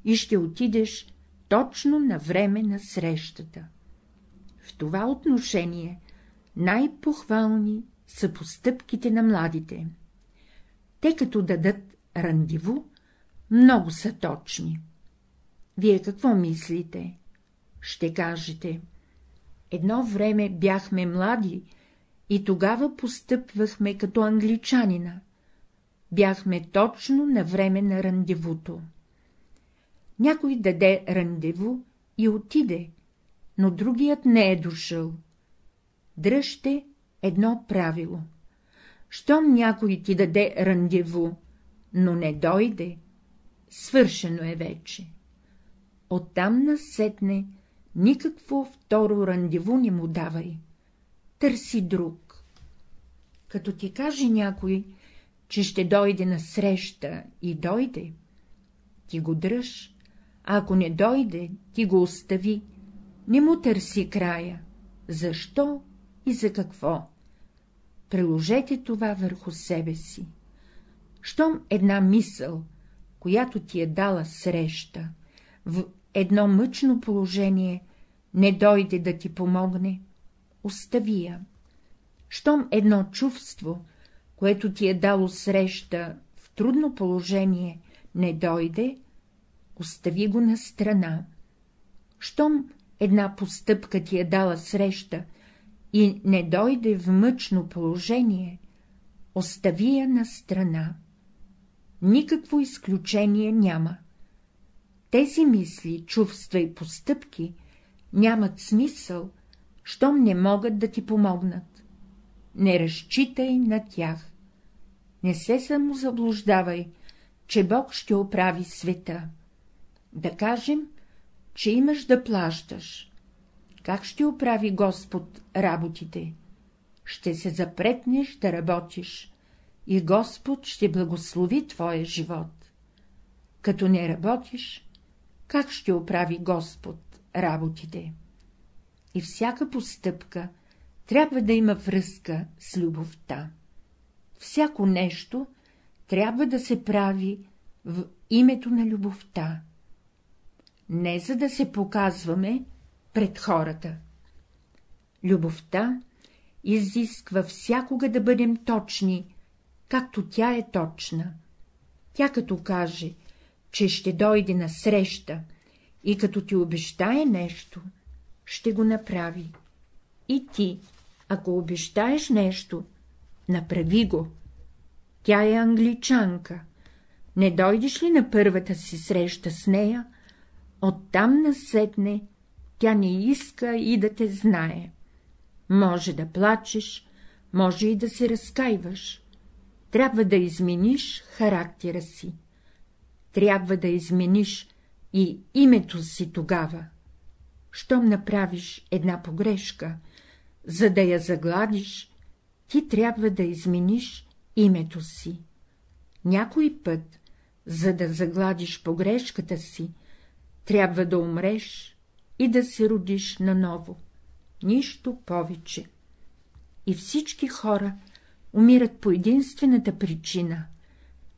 и ще отидеш точно на време на срещата. В това отношение най-похвални са постъпките на младите. Те като дадат рандиву, много са точни. Вие какво мислите? Ще кажете. Едно време бяхме млади и тогава постъпвахме като англичанина. Бяхме точно на време на рандевуто. Някой даде рандеву и отиде, но другият не е дошъл. Дръжте едно правило. Щом някой ти даде рандеву, но не дойде, свършено е вече. Оттам насетне никакво второ рандеву не му давай търси друг. Като ти каже някой, че ще дойде на среща и дойде, ти го дръж, а ако не дойде, ти го остави, не му търси края. Защо и за какво? Приложете това върху себе си. Щом една мисъл, която ти е дала среща, в едно мъчно положение не дойде да ти помогне, остави я. Щом едно чувство, което ти е дало среща в трудно положение, не дойде, остави го на страна. Щом една постъпка ти е дала среща и не дойде в мъчно положение, остави я на страна. Никакво изключение няма. Тези мисли, чувства и постъпки нямат смисъл, щом не могат да ти помогнат. Не разчитай на тях. Не се самозаблуждавай, че Бог ще оправи света. Да кажем, че имаш да плащаш. Как ще оправи Господ работите? Ще се запретнеш да работиш и Господ ще благослови твоя живот. Като не работиш, как ще оправи Господ работите? и всяка постъпка трябва да има връзка с любовта. Всяко нещо трябва да се прави в името на любовта. Не за да се показваме пред хората. Любовта изисква всякога да бъдем точни, както тя е точна. Тя като каже, че ще дойде на среща и като ти обещае нещо, ще го направи. И ти, ако обещаеш нещо, направи го. Тя е англичанка. Не дойдеш ли на първата си среща с нея, оттам насетне тя не иска и да те знае. Може да плачеш, може и да се разкаиваш. Трябва да измениш характера си. Трябва да измениш и името си тогава. Щом направиш една погрешка, за да я загладиш, ти трябва да измениш името си. Някой път, за да загладиш погрешката си, трябва да умреш и да се родиш наново. Нищо повече. И всички хора умират по единствената причина,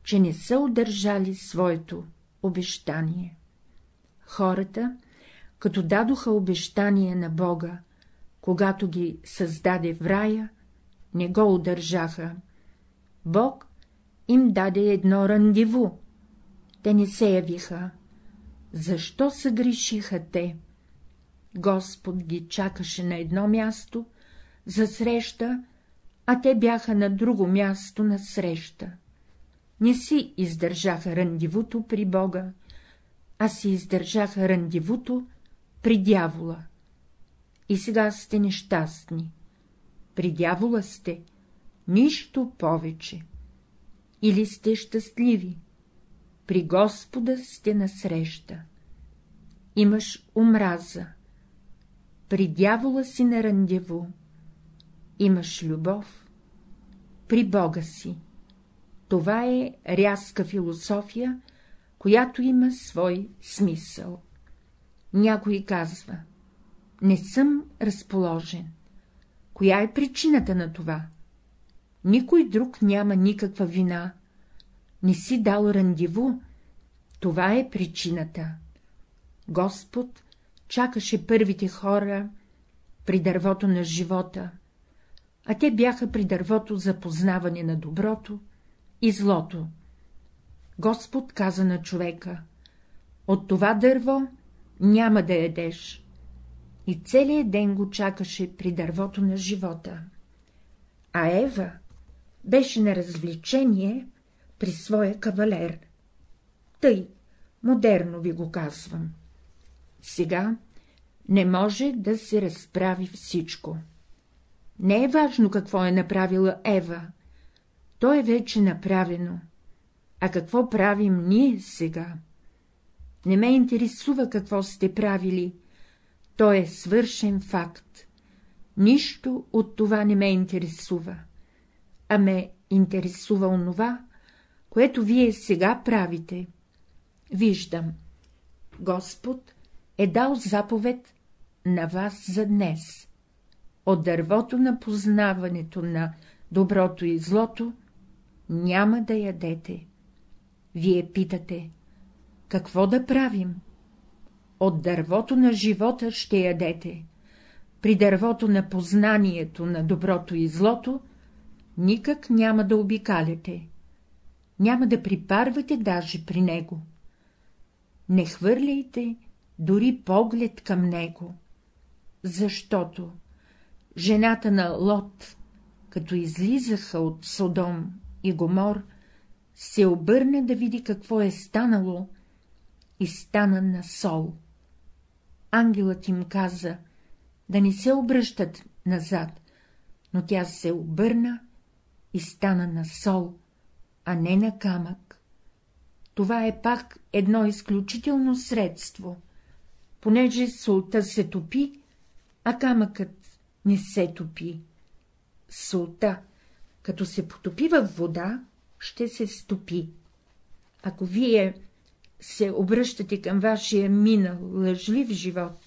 че не са удържали своето обещание. Хората, като дадоха обещание на Бога, когато ги създаде в рая, не го удържаха. Бог им даде едно рандиву. Те не се явиха. Защо съгрешиха те? Господ ги чакаше на едно място за среща, а те бяха на друго място на среща. Не си издържаха рандивуто при Бога, а си издържаха рандивуто при дявола. И сега сте нещастни. При дявола сте, нищо повече. Или сте щастливи. При Господа сте насреща. Имаш омраза. При дявола си на рандеву. Имаш любов. При Бога си. Това е рязка философия, която има свой смисъл. Някой казва — не съм разположен. Коя е причината на това? Никой друг няма никаква вина. Не си дал рандиву, това е причината. Господ чакаше първите хора при дървото на живота, а те бяха при дървото за познаване на доброто и злото. Господ каза на човека — от това дърво няма да ядеш. И целият ден го чакаше при дървото на живота. А Ева беше на развлечение при своя кавалер. Тъй, модерно ви го казвам. Сега не може да се разправи всичко. Не е важно какво е направила Ева, то е вече направено. А какво правим ние сега? Не ме интересува какво сте правили, то е свършен факт. Нищо от това не ме интересува, а ме интересува онова, което вие сега правите. Виждам, Господ е дал заповед на вас за днес. От дървото на познаването на доброто и злото няма да ядете. Вие питате, какво да правим? От дървото на живота ще ядете. При дървото на познанието на доброто и злото никак няма да обикаляте. Няма да припарвате даже при него. Не хвърляйте дори поглед към него, защото жената на Лот, като излизаха от Содом и Гомор, се обърна да види какво е станало и стана на сол. Ангелът им каза да не се обръщат назад, но тя се обърна и стана на сол, а не на камък. Това е пак едно изключително средство, понеже солта се топи, а камъкът не се топи. Солта, като се потопи в вода, ще се стопи. Ако вие се обръщате към вашия минал, лъжлив живот,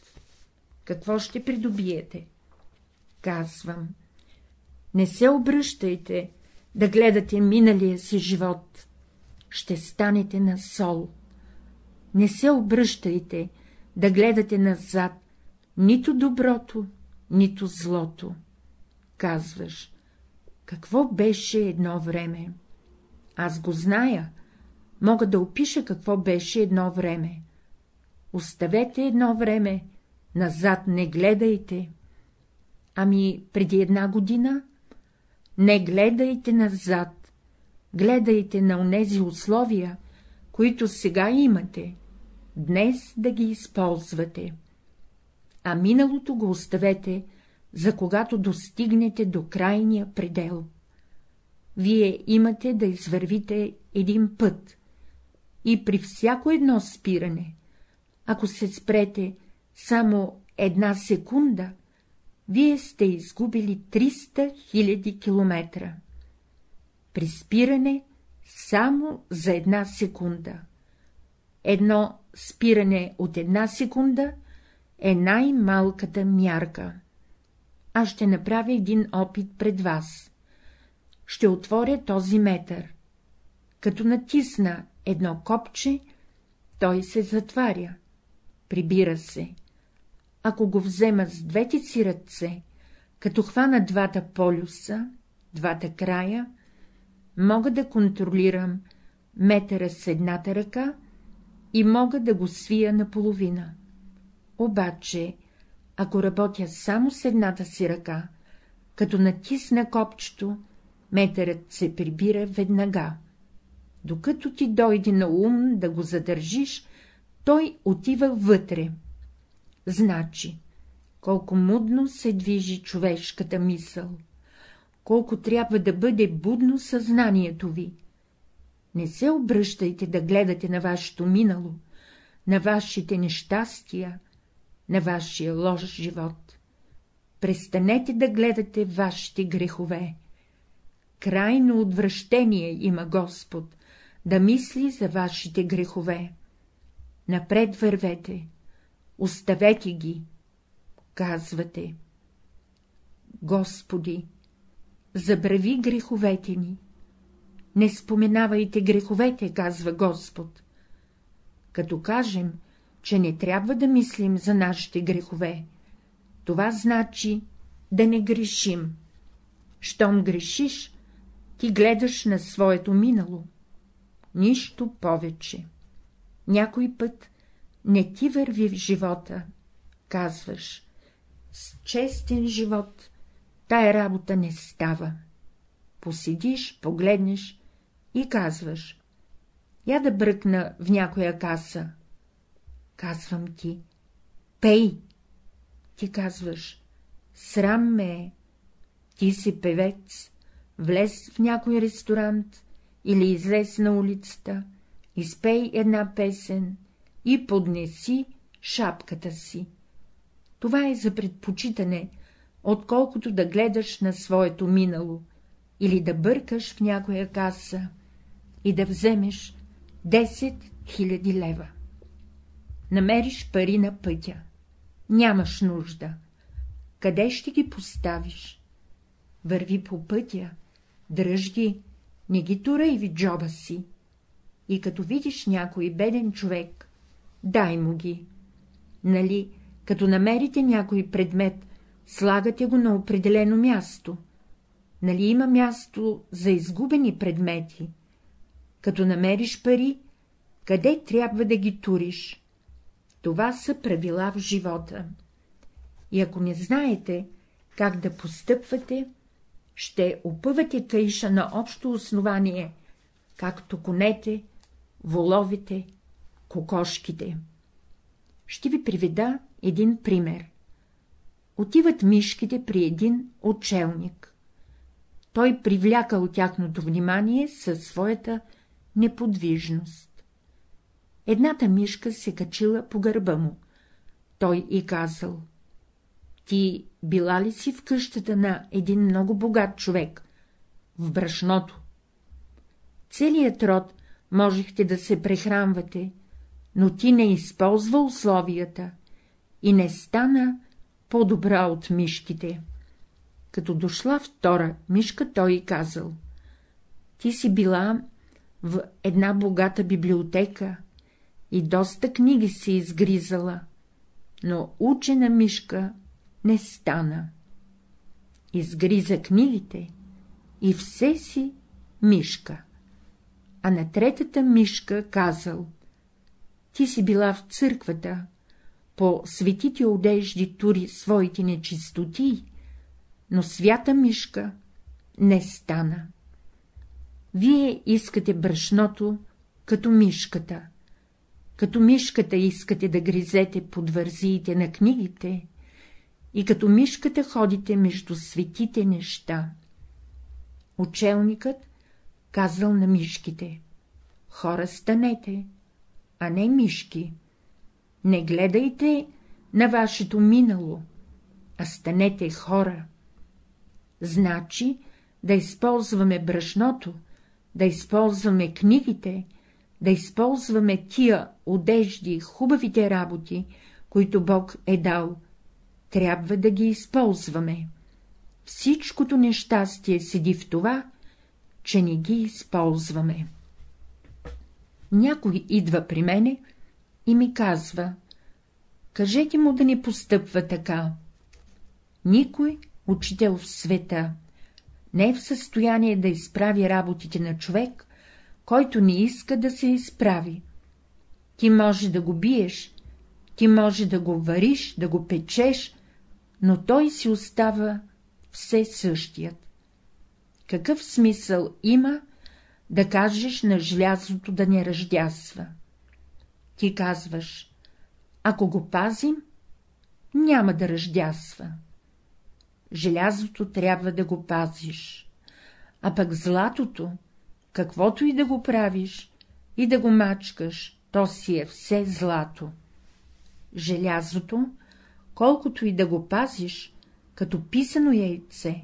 какво ще придобиете? казвам. Не се обръщайте да гледате миналия си живот. Ще станете на сол. Не се обръщайте да гледате назад нито доброто, нито злото. Казваш, какво беше едно време? Аз го зная, мога да опиша какво беше едно време. Оставете едно време, назад не гледайте. Ами преди една година? Не гледайте назад, гледайте на онези условия, които сега имате, днес да ги използвате. А миналото го оставете, за когато достигнете до крайния предел. Вие имате да извървите един път и при всяко едно спиране, ако се спрете само една секунда, вие сте изгубили 300 000 километра. При спиране само за една секунда. Едно спиране от една секунда е най-малката мярка. Аз ще направя един опит пред вас. Ще отворя този метър. Като натисна едно копче, той се затваря, прибира се. Ако го взема с двете си ръце, като хвана двата полюса, двата края, мога да контролирам метъра с едната ръка и мога да го свия наполовина. Обаче, ако работя само с едната си ръка, като натисна копчето, метърът се прибира веднага. Докато ти дойде на ум да го задържиш, той отива вътре. Значи, колко мудно се движи човешката мисъл, колко трябва да бъде будно съзнанието ви. Не се обръщайте да гледате на вашето минало, на вашите нещастия, на вашия лош живот. Престанете да гледате вашите грехове. Крайно отвращение има Господ да мисли за вашите грехове. Напред вървете, оставете ги, казвате. Господи, забрави греховете ни. Не споменавайте греховете, казва Господ. Като кажем, че не трябва да мислим за нашите грехове, това значи да не грешим. Щом грешиш, ти гледаш на своето минало. Нищо повече. Някой път не ти върви в живота, казваш, с честен живот тая работа не става. Поседиш, погледнеш и казваш, я да бръкна в някоя каса. Казвам ти, пей. Ти казваш, срам ме е. Ти си певец, влез в някой ресторант или излез на улицата, изпей една песен и поднеси шапката си. Това е за предпочитане, отколкото да гледаш на своето минало или да бъркаш в някоя каса и да вземеш 10 000 лева. Намериш пари на пътя. Нямаш нужда. Къде ще ги поставиш? Върви по пътя, дръж ги, не ги турай в джоба си. И като видиш някой беден човек, дай му ги. Нали, като намерите някой предмет, слагате го на определено място. Нали има място за изгубени предмети? Като намериш пари, къде трябва да ги туриш? Това са правила в живота. И ако не знаете как да постъпвате, ще опъвате каиша на общо основание, както конете, воловите, кокошките. Ще ви приведа един пример. Отиват мишките при един отчелник. Той привлякал тяхното внимание със своята неподвижност. Едната мишка се качила по гърба му. Той и казал — Ти била ли си в къщата на един много богат човек? В брашното. Целият род можехте да се прехранвате, но ти не използва условията и не стана по-добра от мишките. Като дошла втора мишка, той казал — ти си била в една богата библиотека и доста книги си изгризала, но учена мишка не стана. Изгриза книгите и все си мишка. А на третата мишка казал — ти си била в църквата, по светите одежди тури своите нечистоти, но свята мишка не стана. Вие искате брашното като мишката. Като мишката искате да гризете под вързиите на книгите и като мишката ходите между светите неща. Учелникът казал на мишките — хора станете, а не мишки. Не гледайте на вашето минало, а станете хора. Значи да използваме брашното, да използваме книгите, да използваме тия одежди, хубавите работи, които Бог е дал, трябва да ги използваме. Всичкото нещастие седи в това, че не ги използваме. Някой идва при мене и ми казва — кажете му да не постъпва така. Никой учител в света не е в състояние да изправи работите на човек, който не иска да се изправи. Ти може да го биеш, ти може да го вариш, да го печеш, но той си остава все същият. Какъв смисъл има да кажеш на желязото да не ръждясва? Ти казваш, ако го пазим, няма да ръждясва. Желязото трябва да го пазиш, а пък златото, каквото и да го правиш, и да го мачкаш, то си е все злато. Желязото, колкото и да го пазиш, като писано яйце,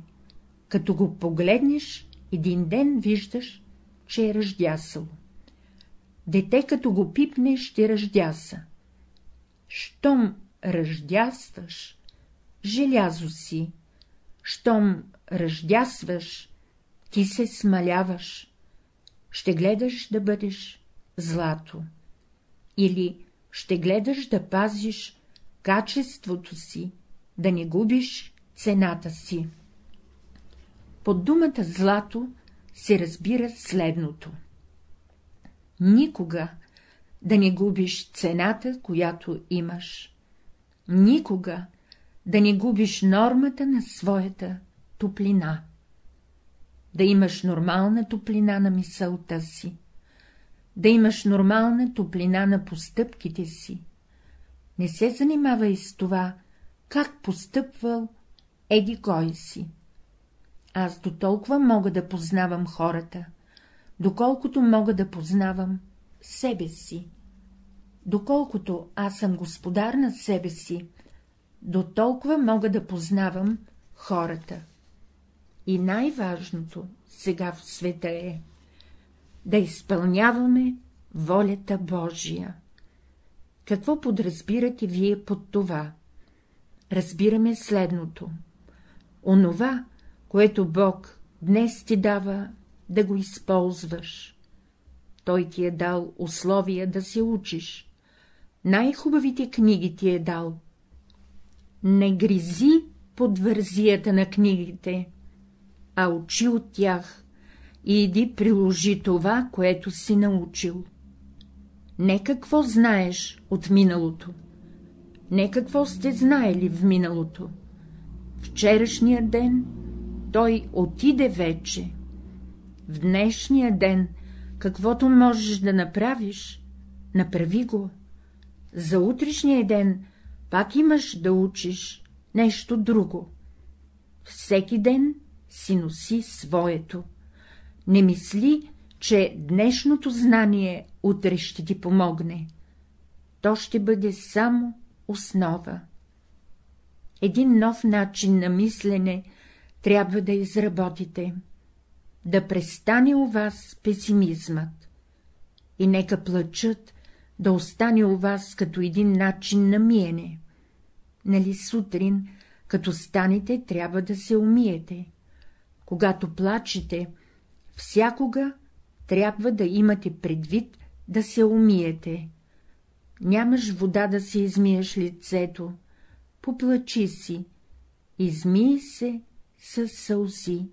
като го погледнеш, един ден виждаш, че е ръждясало. Дете, като го пипнеш, ще ръждяса. Щом ръждястваш, желязо си, щом ръждясваш, ти се смаляваш, ще гледаш да бъдеш злато, или ще гледаш да пазиш качеството си, да не губиш цената си. Под думата злато се разбира следното. Никога да не губиш цената, която имаш. Никога да не губиш нормата на своята топлина. Да имаш нормална топлина на мисълта си, да имаш нормална топлина на постъпките си. Не се занимава и с това, как постъпвал еди кой си. Аз до толкова мога да познавам хората, доколкото мога да познавам себе си. Доколкото аз съм господар на себе си, до толкова мога да познавам хората. И най-важното сега в света е да изпълняваме волята Божия. Какво подразбирате вие под това? Разбираме следното. Онова, което Бог днес ти дава, да го използваш. Той ти е дал условия да се учиш. Най-хубавите книги ти е дал. Не гризи под вързията на книгите, а учи от тях и иди приложи това, което си научил. Не какво знаеш от миналото, не какво сте знаели в миналото. Вчерашния ден той отиде вече. В днешния ден, каквото можеш да направиш, направи го. За утрешния ден пак имаш да учиш нещо друго. Всеки ден си носи своето. Не мисли, че днешното знание утре ще ти помогне. То ще бъде само основа. Един нов начин на мислене трябва да изработите, да престане у вас песимизмът. И нека плачат да остане у вас като един начин на миене. Нали сутрин като станете, трябва да се умиете. Когато плачете, всякога трябва да имате предвид да се умиете. Нямаш вода да си измиеш лицето, поплачи си, измий се с сълзи.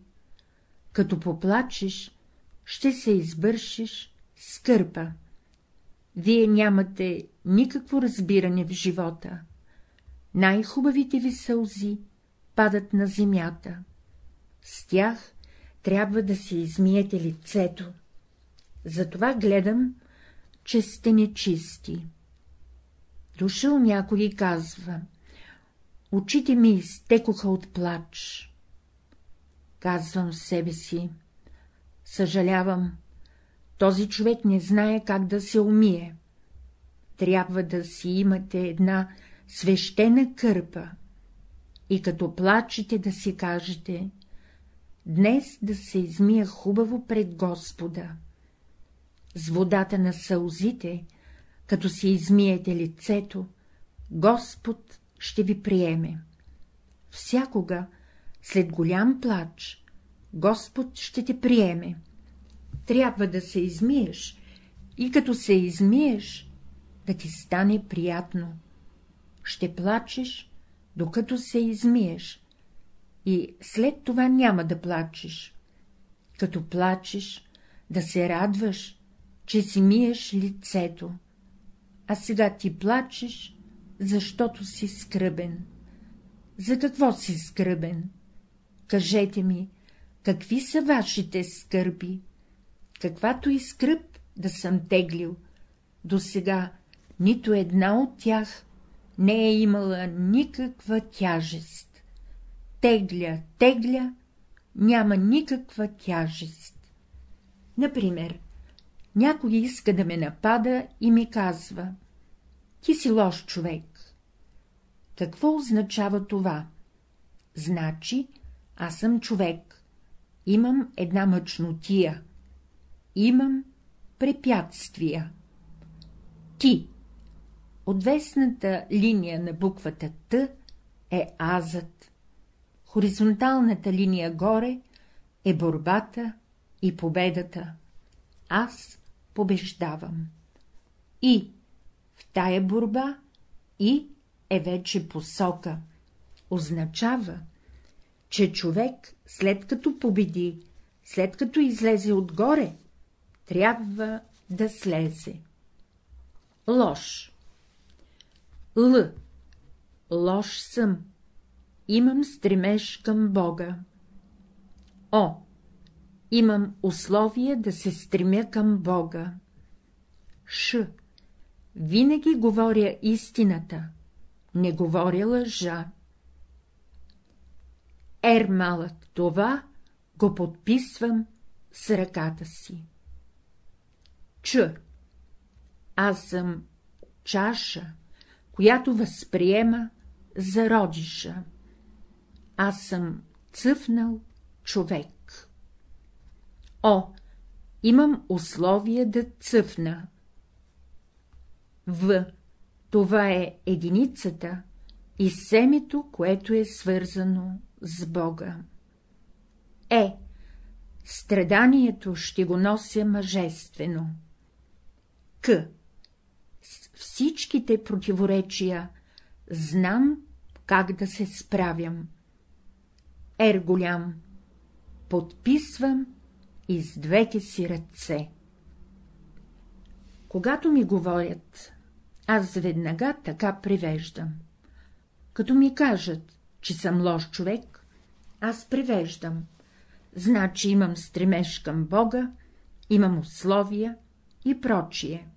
Като поплачеш, ще се избършиш скърпа. Вие нямате никакво разбиране в живота. Най-хубавите ви сълзи падат на земята. С тях трябва да си измиете лицето. Затова гледам, че сте нечисти. Дошъл някой и казва — очите ми изтекоха от плач. Казвам себе си — съжалявам, този човек не знае как да се умие. Трябва да си имате една свещена кърпа и като плачете да си кажете — днес да се измия хубаво пред Господа. С водата на сълзите, като си измиете лицето, Господ ще ви приеме. Всякога, след голям плач, Господ ще те приеме. Трябва да се измиеш и като се измиеш, да ти стане приятно. Ще плачеш, докато се измиеш, и след това няма да плачеш. Като плачеш, да се радваш, че си миеш лицето, а сега ти плачеш, защото си скръбен. За какво си скръбен? Кажете ми, какви са вашите скърби? Каквато и скръб да съм теглил, до сега нито една от тях не е имала никаква тяжест. Тегля, тегля, няма никаква тяжест. Например, някой иска да ме напада и ми казва — ти си лош човек. Какво означава това? Значи, аз съм човек, имам една мъчнотия, имам препятствия. Ти. Отвесната линия на буквата Т е азът. Хоризонталната линия горе е борбата и победата. Аз побеждавам. И в тая борба и е вече посока. Означава, че човек, след като победи, след като излезе отгоре, трябва да слезе. Лош Л. Лош съм. Имам стремеж към Бога. О. Имам условие да се стремя към Бога. Ш. Винаги говоря истината, не говоря лъжа. Ер малък това го подписвам с ръката си. Ч. Аз съм чаша, която възприема зародиша. Аз съм цъфнал човек. О, имам условия да цъфна. В. Това е единицата и семето, което е свързано с Бога. Е. Страданието ще го нося мъжествено. К. С всичките противоречия знам как да се справям. Ер голям. Подписвам и с двете си ръце. Когато ми говорят, аз веднага така превеждам. Като ми кажат, че съм лош човек, аз превеждам. Значи имам стремеж към Бога, имам условия и прочие.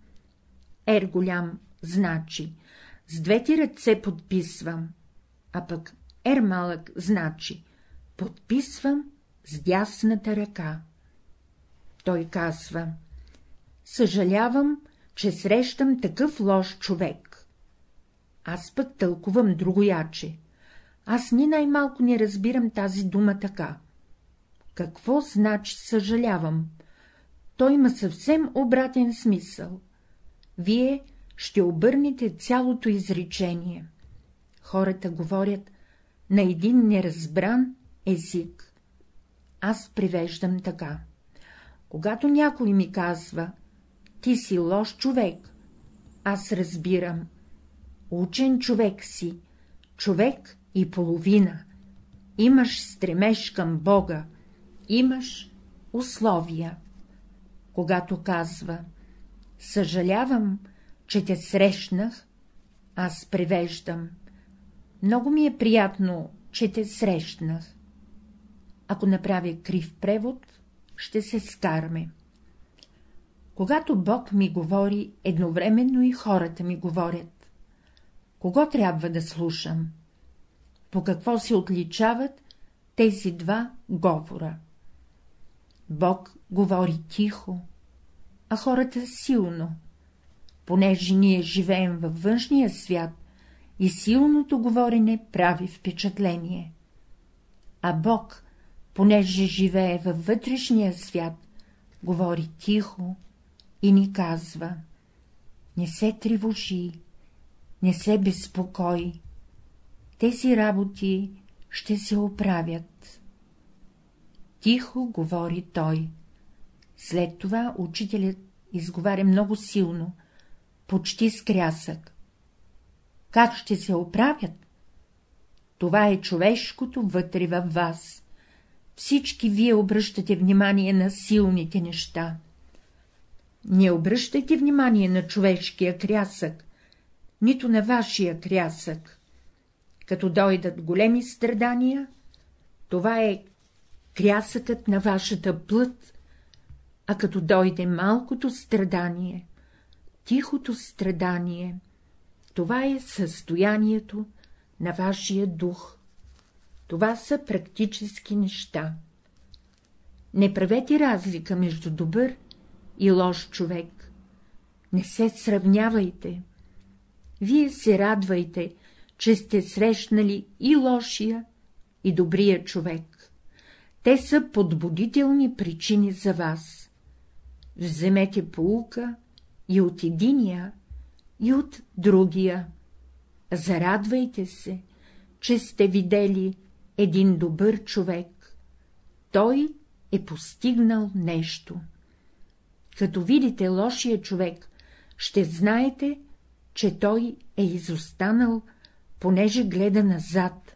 Ер голям, значи, с двете ръце подписвам, а пък ер малък, значи, подписвам с дясната ръка. Той казва, съжалявам, че срещам такъв лош човек. Аз пък тълкувам другояче. Аз ни най-малко не разбирам тази дума така. Какво значи съжалявам? Той има съвсем обратен смисъл. Вие ще обърнете цялото изречение. Хората говорят, на един неразбран език. Аз превеждам така. Когато някой ми казва, ти си лош човек, аз разбирам. Учен човек си, човек и половина. Имаш стремеж към Бога, имаш условия. Когато казва, съжалявам, че те срещнах, аз превеждам. Много ми е приятно, че те срещнах. Ако направя крив превод, ще се скараме. Когато Бог ми говори, едновременно и хората ми говорят. Кого трябва да слушам? По какво се отличават тези два говора? Бог говори тихо, а хората силно. Понеже ние живеем във външния свят и силното говорене прави впечатление. А Бог, понеже живее във вътрешния свят, говори тихо и ни казва — не се тревожи, не се безпокой, тези работи ще се оправят. Тихо говори той. След това учителят изговаря много силно, почти с крясък. Как ще се оправят? Това е човешкото вътре във вас. Всички вие обръщате внимание на силните неща. Не обръщайте внимание на човешкия крясък, нито на вашия крясък. Като дойдат големи страдания, това е крясъкът на вашата плът, а като дойде малкото страдание, тихото страдание, това е състоянието на вашия дух. Това са практически неща. Не правете разлика между добър и лош човек. Не се сравнявайте. Вие се радвайте, че сте срещнали и лошия, и добрия човек. Те са подбудителни причини за вас. Вземете поука и от единия, и от другия. Зарадвайте се, че сте видели един добър човек. Той е постигнал нещо. Като видите лошия човек, ще знаете, че той е изостанал, понеже гледа назад.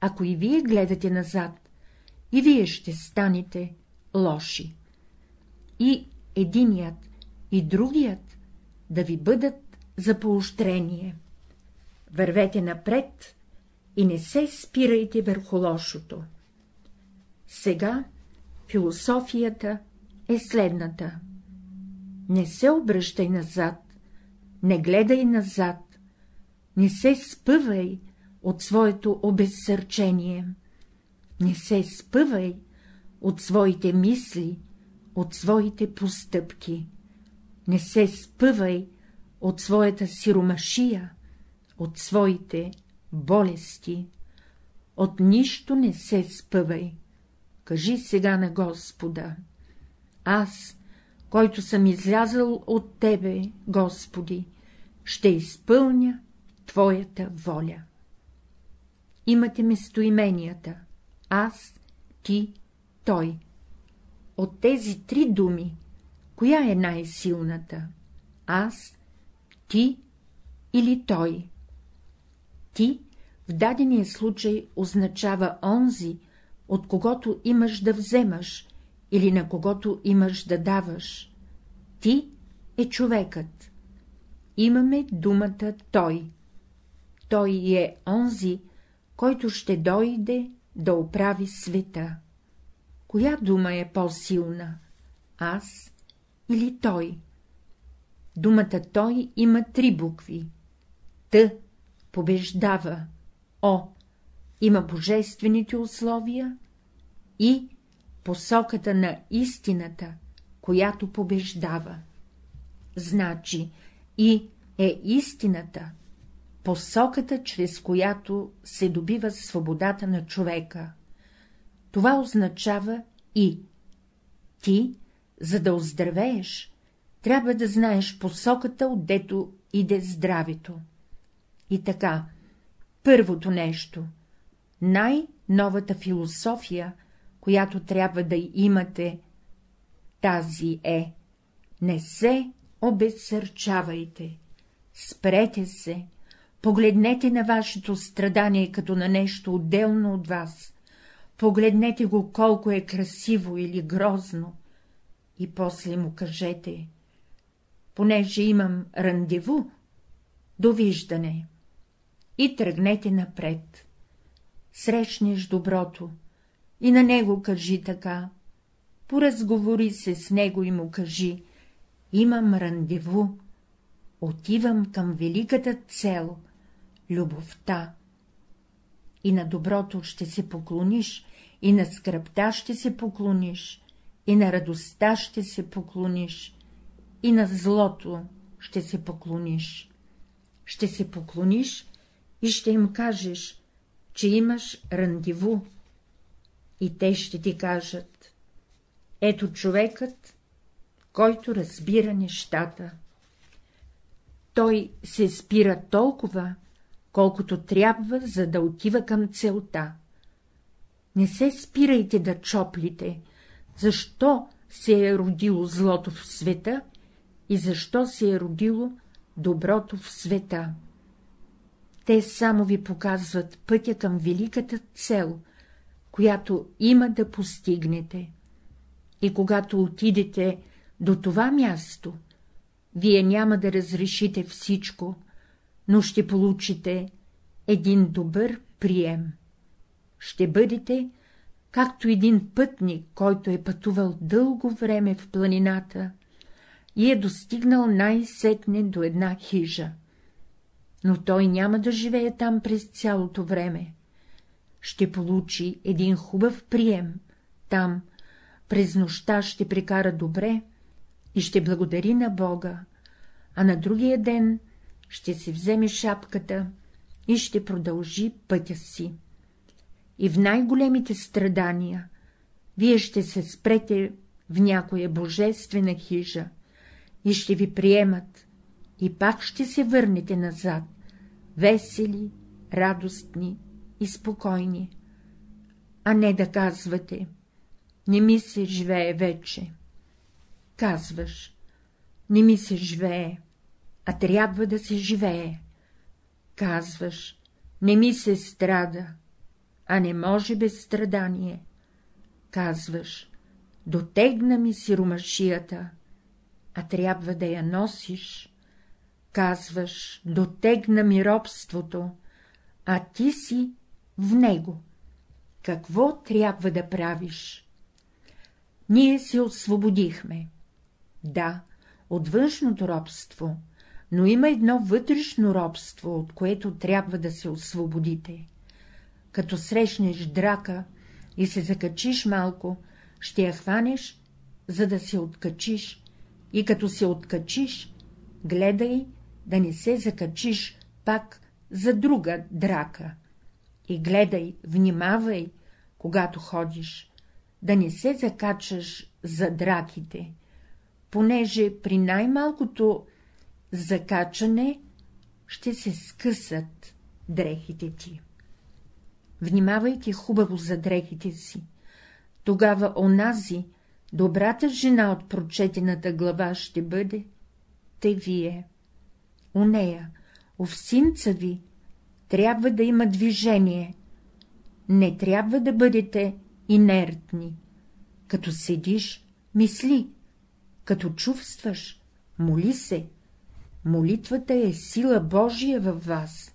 Ако и вие гледате назад, и вие ще станете лоши. И единият, и другият да ви бъдат за поощрение. Вървете напред и не се спирайте върху лошото. Сега философията е следната. Не се обръщай назад, не гледай назад, не се спъвай от своето обезсърчение, не се спъвай от своите мисли, от своите постъпки, не се спъвай от своята сиромашия, от своите болести, от нищо не се спъвай. Кажи сега на Господа. Аз, който съм излязъл от Тебе, Господи, ще изпълня Твоята воля. Имате местоименията — аз, ти, той. От тези три думи, коя е най-силната? Аз, ти или той? Ти в дадения случай означава онзи, от когото имаш да вземаш или на когото имаш да даваш. Ти е човекът. Имаме думата той. Той е онзи, който ще дойде да оправи света. Коя дума е по-силна? Аз или той? Думата той има три букви. Т побеждава, О има божествените условия и посоката на истината, която побеждава. Значи и е истината, посоката, чрез която се добива свободата на човека. Това означава и. Ти, за да оздравееш, трябва да знаеш посоката, отдето иде здравето. И така, първото нещо. Най-новата философия, която трябва да имате, тази е — не се обезсърчавайте, спрете се, погледнете на вашето страдание като на нещо отделно от вас, погледнете го колко е красиво или грозно, и после му кажете — понеже имам рандеву, довиждане, и тръгнете напред. Срещнеш доброто, и на него кажи така, поразговори се с него и му кажи — имам рандеву, отивам към великата цел — любовта. И на доброто ще се поклониш, и на скръпта ще се поклониш, и на радостта ще се поклониш, и на злото ще се поклониш. Ще се поклониш и ще им кажеш, че имаш рандеву. И те ще ти кажат — ето човекът, който разбира нещата. Той се спира толкова, колкото трябва, за да отива към целта. Не се спирайте да чоплите, защо се е родило злото в света и защо се е родило доброто в света. Те само ви показват пътя към великата цел, която има да постигнете. И когато отидете до това място, вие няма да разрешите всичко, но ще получите един добър прием. Ще бъдете както един пътник, който е пътувал дълго време в планината и е достигнал най-сетне до една хижа. Но той няма да живее там през цялото време. Ще получи един хубав прием, там, през нощта ще прекара добре и ще благодари на Бога, а на другия ден ще се вземе шапката и ще продължи пътя си. И в най-големите страдания вие ще се спрете в някоя божествена хижа и ще ви приемат, и пак ще се върнете назад, весели, радостни и спокойни, а не да казвате — не ми се живее вече. Казваш — не ми се живее, а трябва да се живее. Казваш — не ми се страда, а не може без страдание. Казваш — дотегна ми си румашията, а трябва да я носиш. Казваш — дотегна ми робството, а ти си в него. Какво трябва да правиш? Ние се освободихме. Да, от външното робство, но има едно вътрешно робство, от което трябва да се освободите. Като срещнеш драка и се закачиш малко, ще я хванеш, за да се откачиш, и като се откачиш, гледай да не се закачиш пак за друга драка. И гледай, внимавай, когато ходиш, да не се закачаш за драките, понеже при най-малкото закачане ще се скъсат дрехите ти. Внимавайте хубаво за дрехите си, тогава онази, добрата жена от прочетената глава ще бъде те вие. У нея, у всинца ви, трябва да има движение, не трябва да бъдете инертни. Като седиш, мисли, като чувстваш, моли се. Молитвата е сила Божия във вас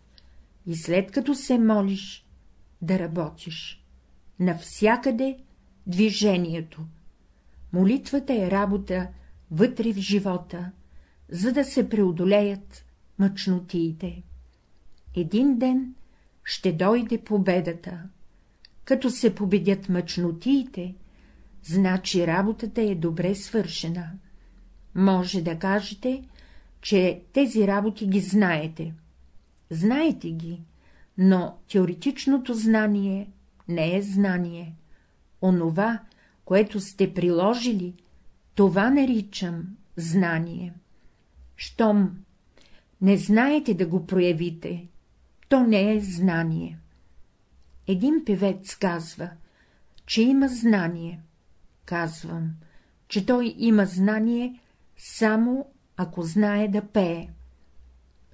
и след като се молиш, да работиш. Навсякъде движението. Молитвата е работа вътре в живота, за да се преодолеят мъчнотиите. Един ден ще дойде победата. Като се победят мъчнотиите, значи работата е добре свършена. Може да кажете, че тези работи ги знаете. Знаете ги, но теоретичното знание не е знание. Онова, което сте приложили, това наричам знание. Щом не знаете да го проявите, то не е знание. Един певец казва, че има знание. Казвам, че той има знание само ако знае да пее.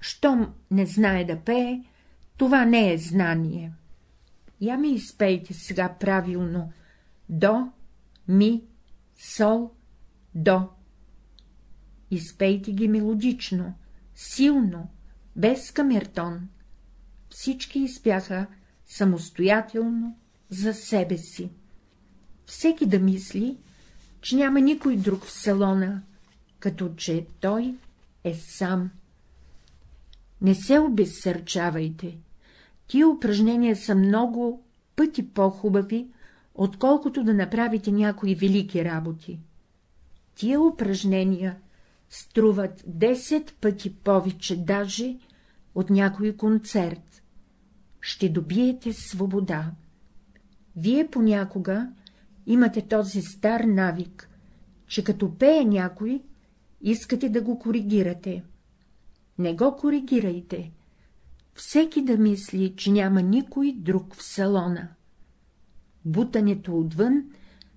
Щом не знае да пее, това не е знание. Я ми изпейте сега правилно до, ми, сол, до. Изпейте ги мелодично, силно, без камертон. Всички изпяха самостоятелно за себе си. Всеки да мисли, че няма никой друг в салона, като че той е сам. Не се обезсърчавайте. Тия упражнения са много пъти по-хубави, отколкото да направите някои велики работи. Тия упражнения струват 10 пъти повече даже от някой концерт. Ще добиете свобода. Вие понякога имате този стар навик, че като пее някой, искате да го коригирате. Не го коригирайте. Всеки да мисли, че няма никой друг в салона. Бутането отвън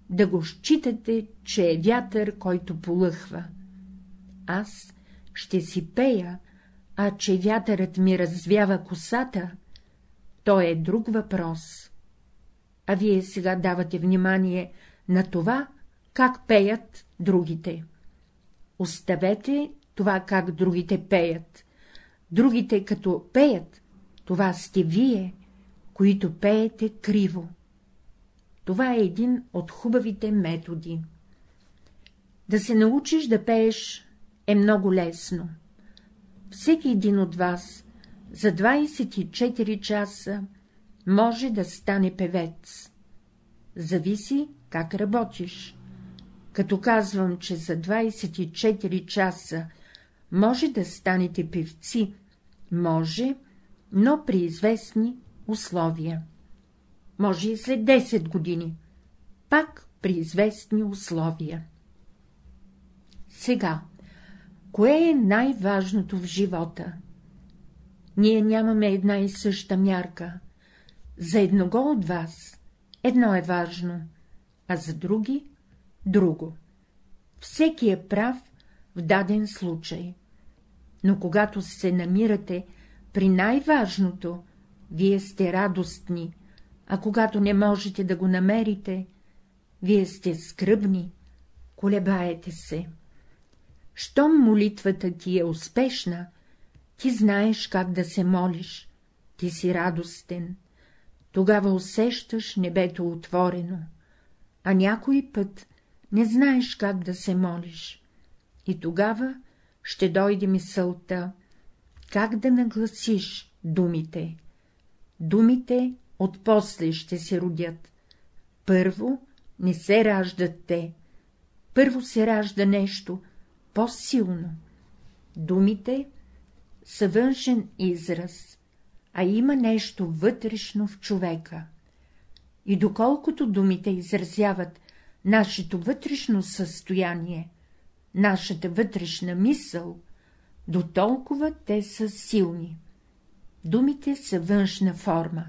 да го считате, че е вятър, който полъхва. Аз ще си пея, а че вятърът ми развява косата, то е друг въпрос. А вие сега давате внимание на това, как пеят другите. Оставете това, как другите пеят. Другите, като пеят, това сте вие, които пеете криво. Това е един от хубавите методи. Да се научиш да пееш е много лесно. Всеки един от вас за 24 часа може да стане певец. Зависи как работиш. Като казвам, че за 24 часа може да станете певци, може, но при известни условия. Може и след 10 години, пак при известни условия. Сега, кое е най-важното в живота? Ние нямаме една и съща мярка. За едного от вас едно е важно, а за други — друго. Всеки е прав в даден случай. Но когато се намирате при най-важното, вие сте радостни, а когато не можете да го намерите, вие сте скръбни, колебаете се. Щом молитвата ти е успешна, ти знаеш как да се молиш, ти си радостен, тогава усещаш небето отворено, а някой път не знаеш как да се молиш. И тогава ще дойде мисълта, как да нагласиш думите. Думите отпосле ще се родят. Първо не се раждат те. Първо се ражда нещо по-силно. Думите са външен израз, а има нещо вътрешно в човека. И доколкото думите изразяват нашето вътрешно състояние, нашата вътрешна мисъл, до толкова те са силни. Думите са външна форма.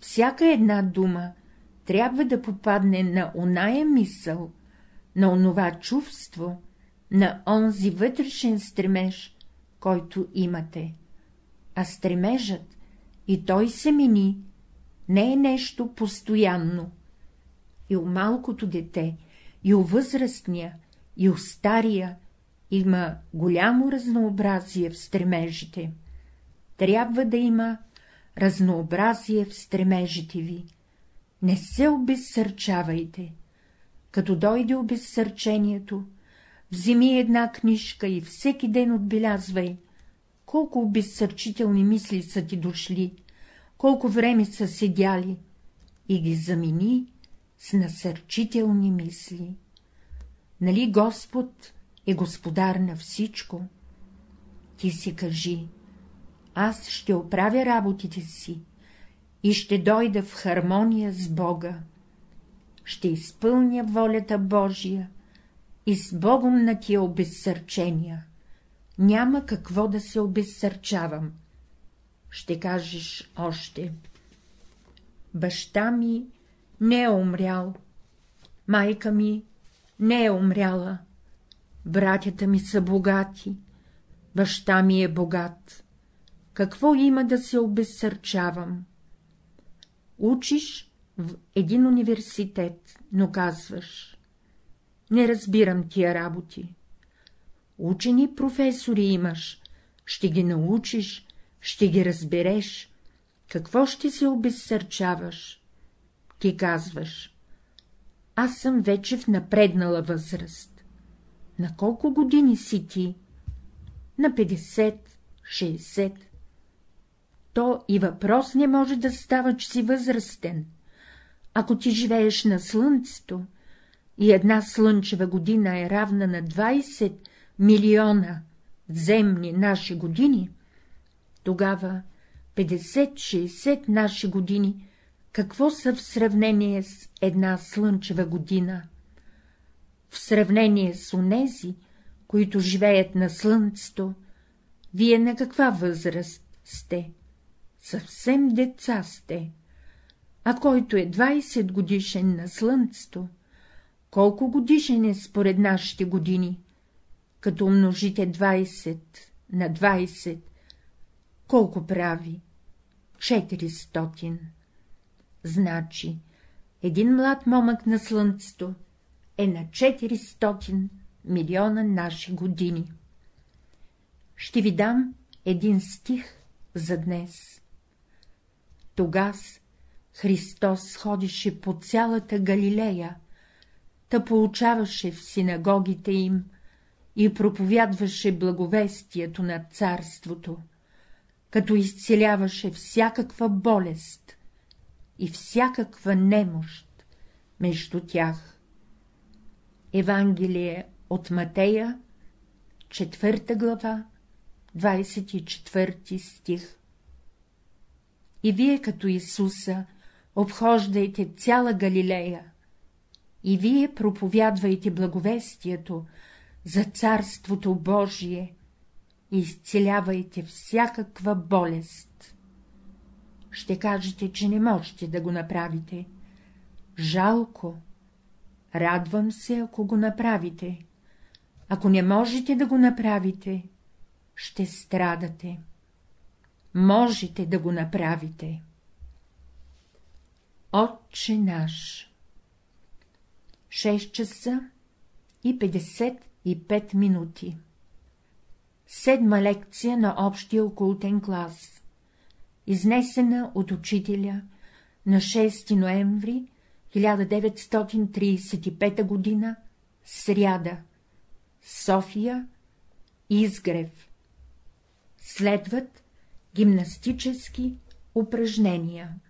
Всяка една дума трябва да попадне на оная мисъл, на онова чувство, на онзи вътрешен стремеж, който имате. А стремежът, и той се мени, не е нещо постоянно. И у малкото дете, и у възрастния, и у стария има голямо разнообразие в стремежите. Трябва да има разнообразие в стремежите ви. Не се обезсърчавайте. Като дойде обезсърчението, вземи една книжка и всеки ден отбелязвай, колко обезсърчителни мисли са ти дошли, колко време са седяли, и ги замени с насърчителни мисли. Нали Господ е господар на всичко? Ти си кажи, аз ще оправя работите си и ще дойда в хармония с Бога. Ще изпълня волята Божия и с Богом на тия обезсърчения. Няма какво да се обезсърчавам. Ще кажеш още. Баща ми не е умрял, майка ми не е умряла, братята ми са богати, баща ми е богат. Какво има да се обезсърчавам? Учиш в един университет, но казваш — не разбирам тия работи. Учени професори имаш, ще ги научиш, ще ги разбереш. Какво ще се обезсърчаваш? Ти казваш — аз съм вече в напреднала възраст. На колко години си ти? На 50, 60. То и въпрос не може да става, че си възрастен. Ако ти живееш на слънцето и една слънчева година е равна на 20 милиона земни наши години, тогава 50-60 наши години какво са в сравнение с една слънчева година? В сравнение с онези, които живеят на слънцето, вие на каква възраст сте? Съвсем деца сте. А който е 20 годишен на слънцето, колко годишен е според нашите години? Като умножите 20 на 20, колко прави? 400. Значи, един млад момък на слънцето е на 400 милиона наши години. Ще ви дам един стих за днес. Тогас Христос ходише по цялата Галилея, та получаваше в синагогите им и проповядваше благовестието на царството, като изцеляваше всякаква болест и всякаква немощ между тях. Евангелие от Матея, 4 глава, 24 стих И вие като Исуса обхождайте цяла Галилея, и вие проповядвайте благовестието за Царството Божие и изцелявайте всякаква болест. Ще кажете, че не можете да го направите. Жалко. Радвам се, ако го направите. Ако не можете да го направите, ще страдате. Можете да го направите. Отче наш 6 часа и 55 минути Седма лекция на общия окултен клас Изнесена от учителя на 6 ноември 1935 г. Сряда София Изгрев Следват гимнастически упражнения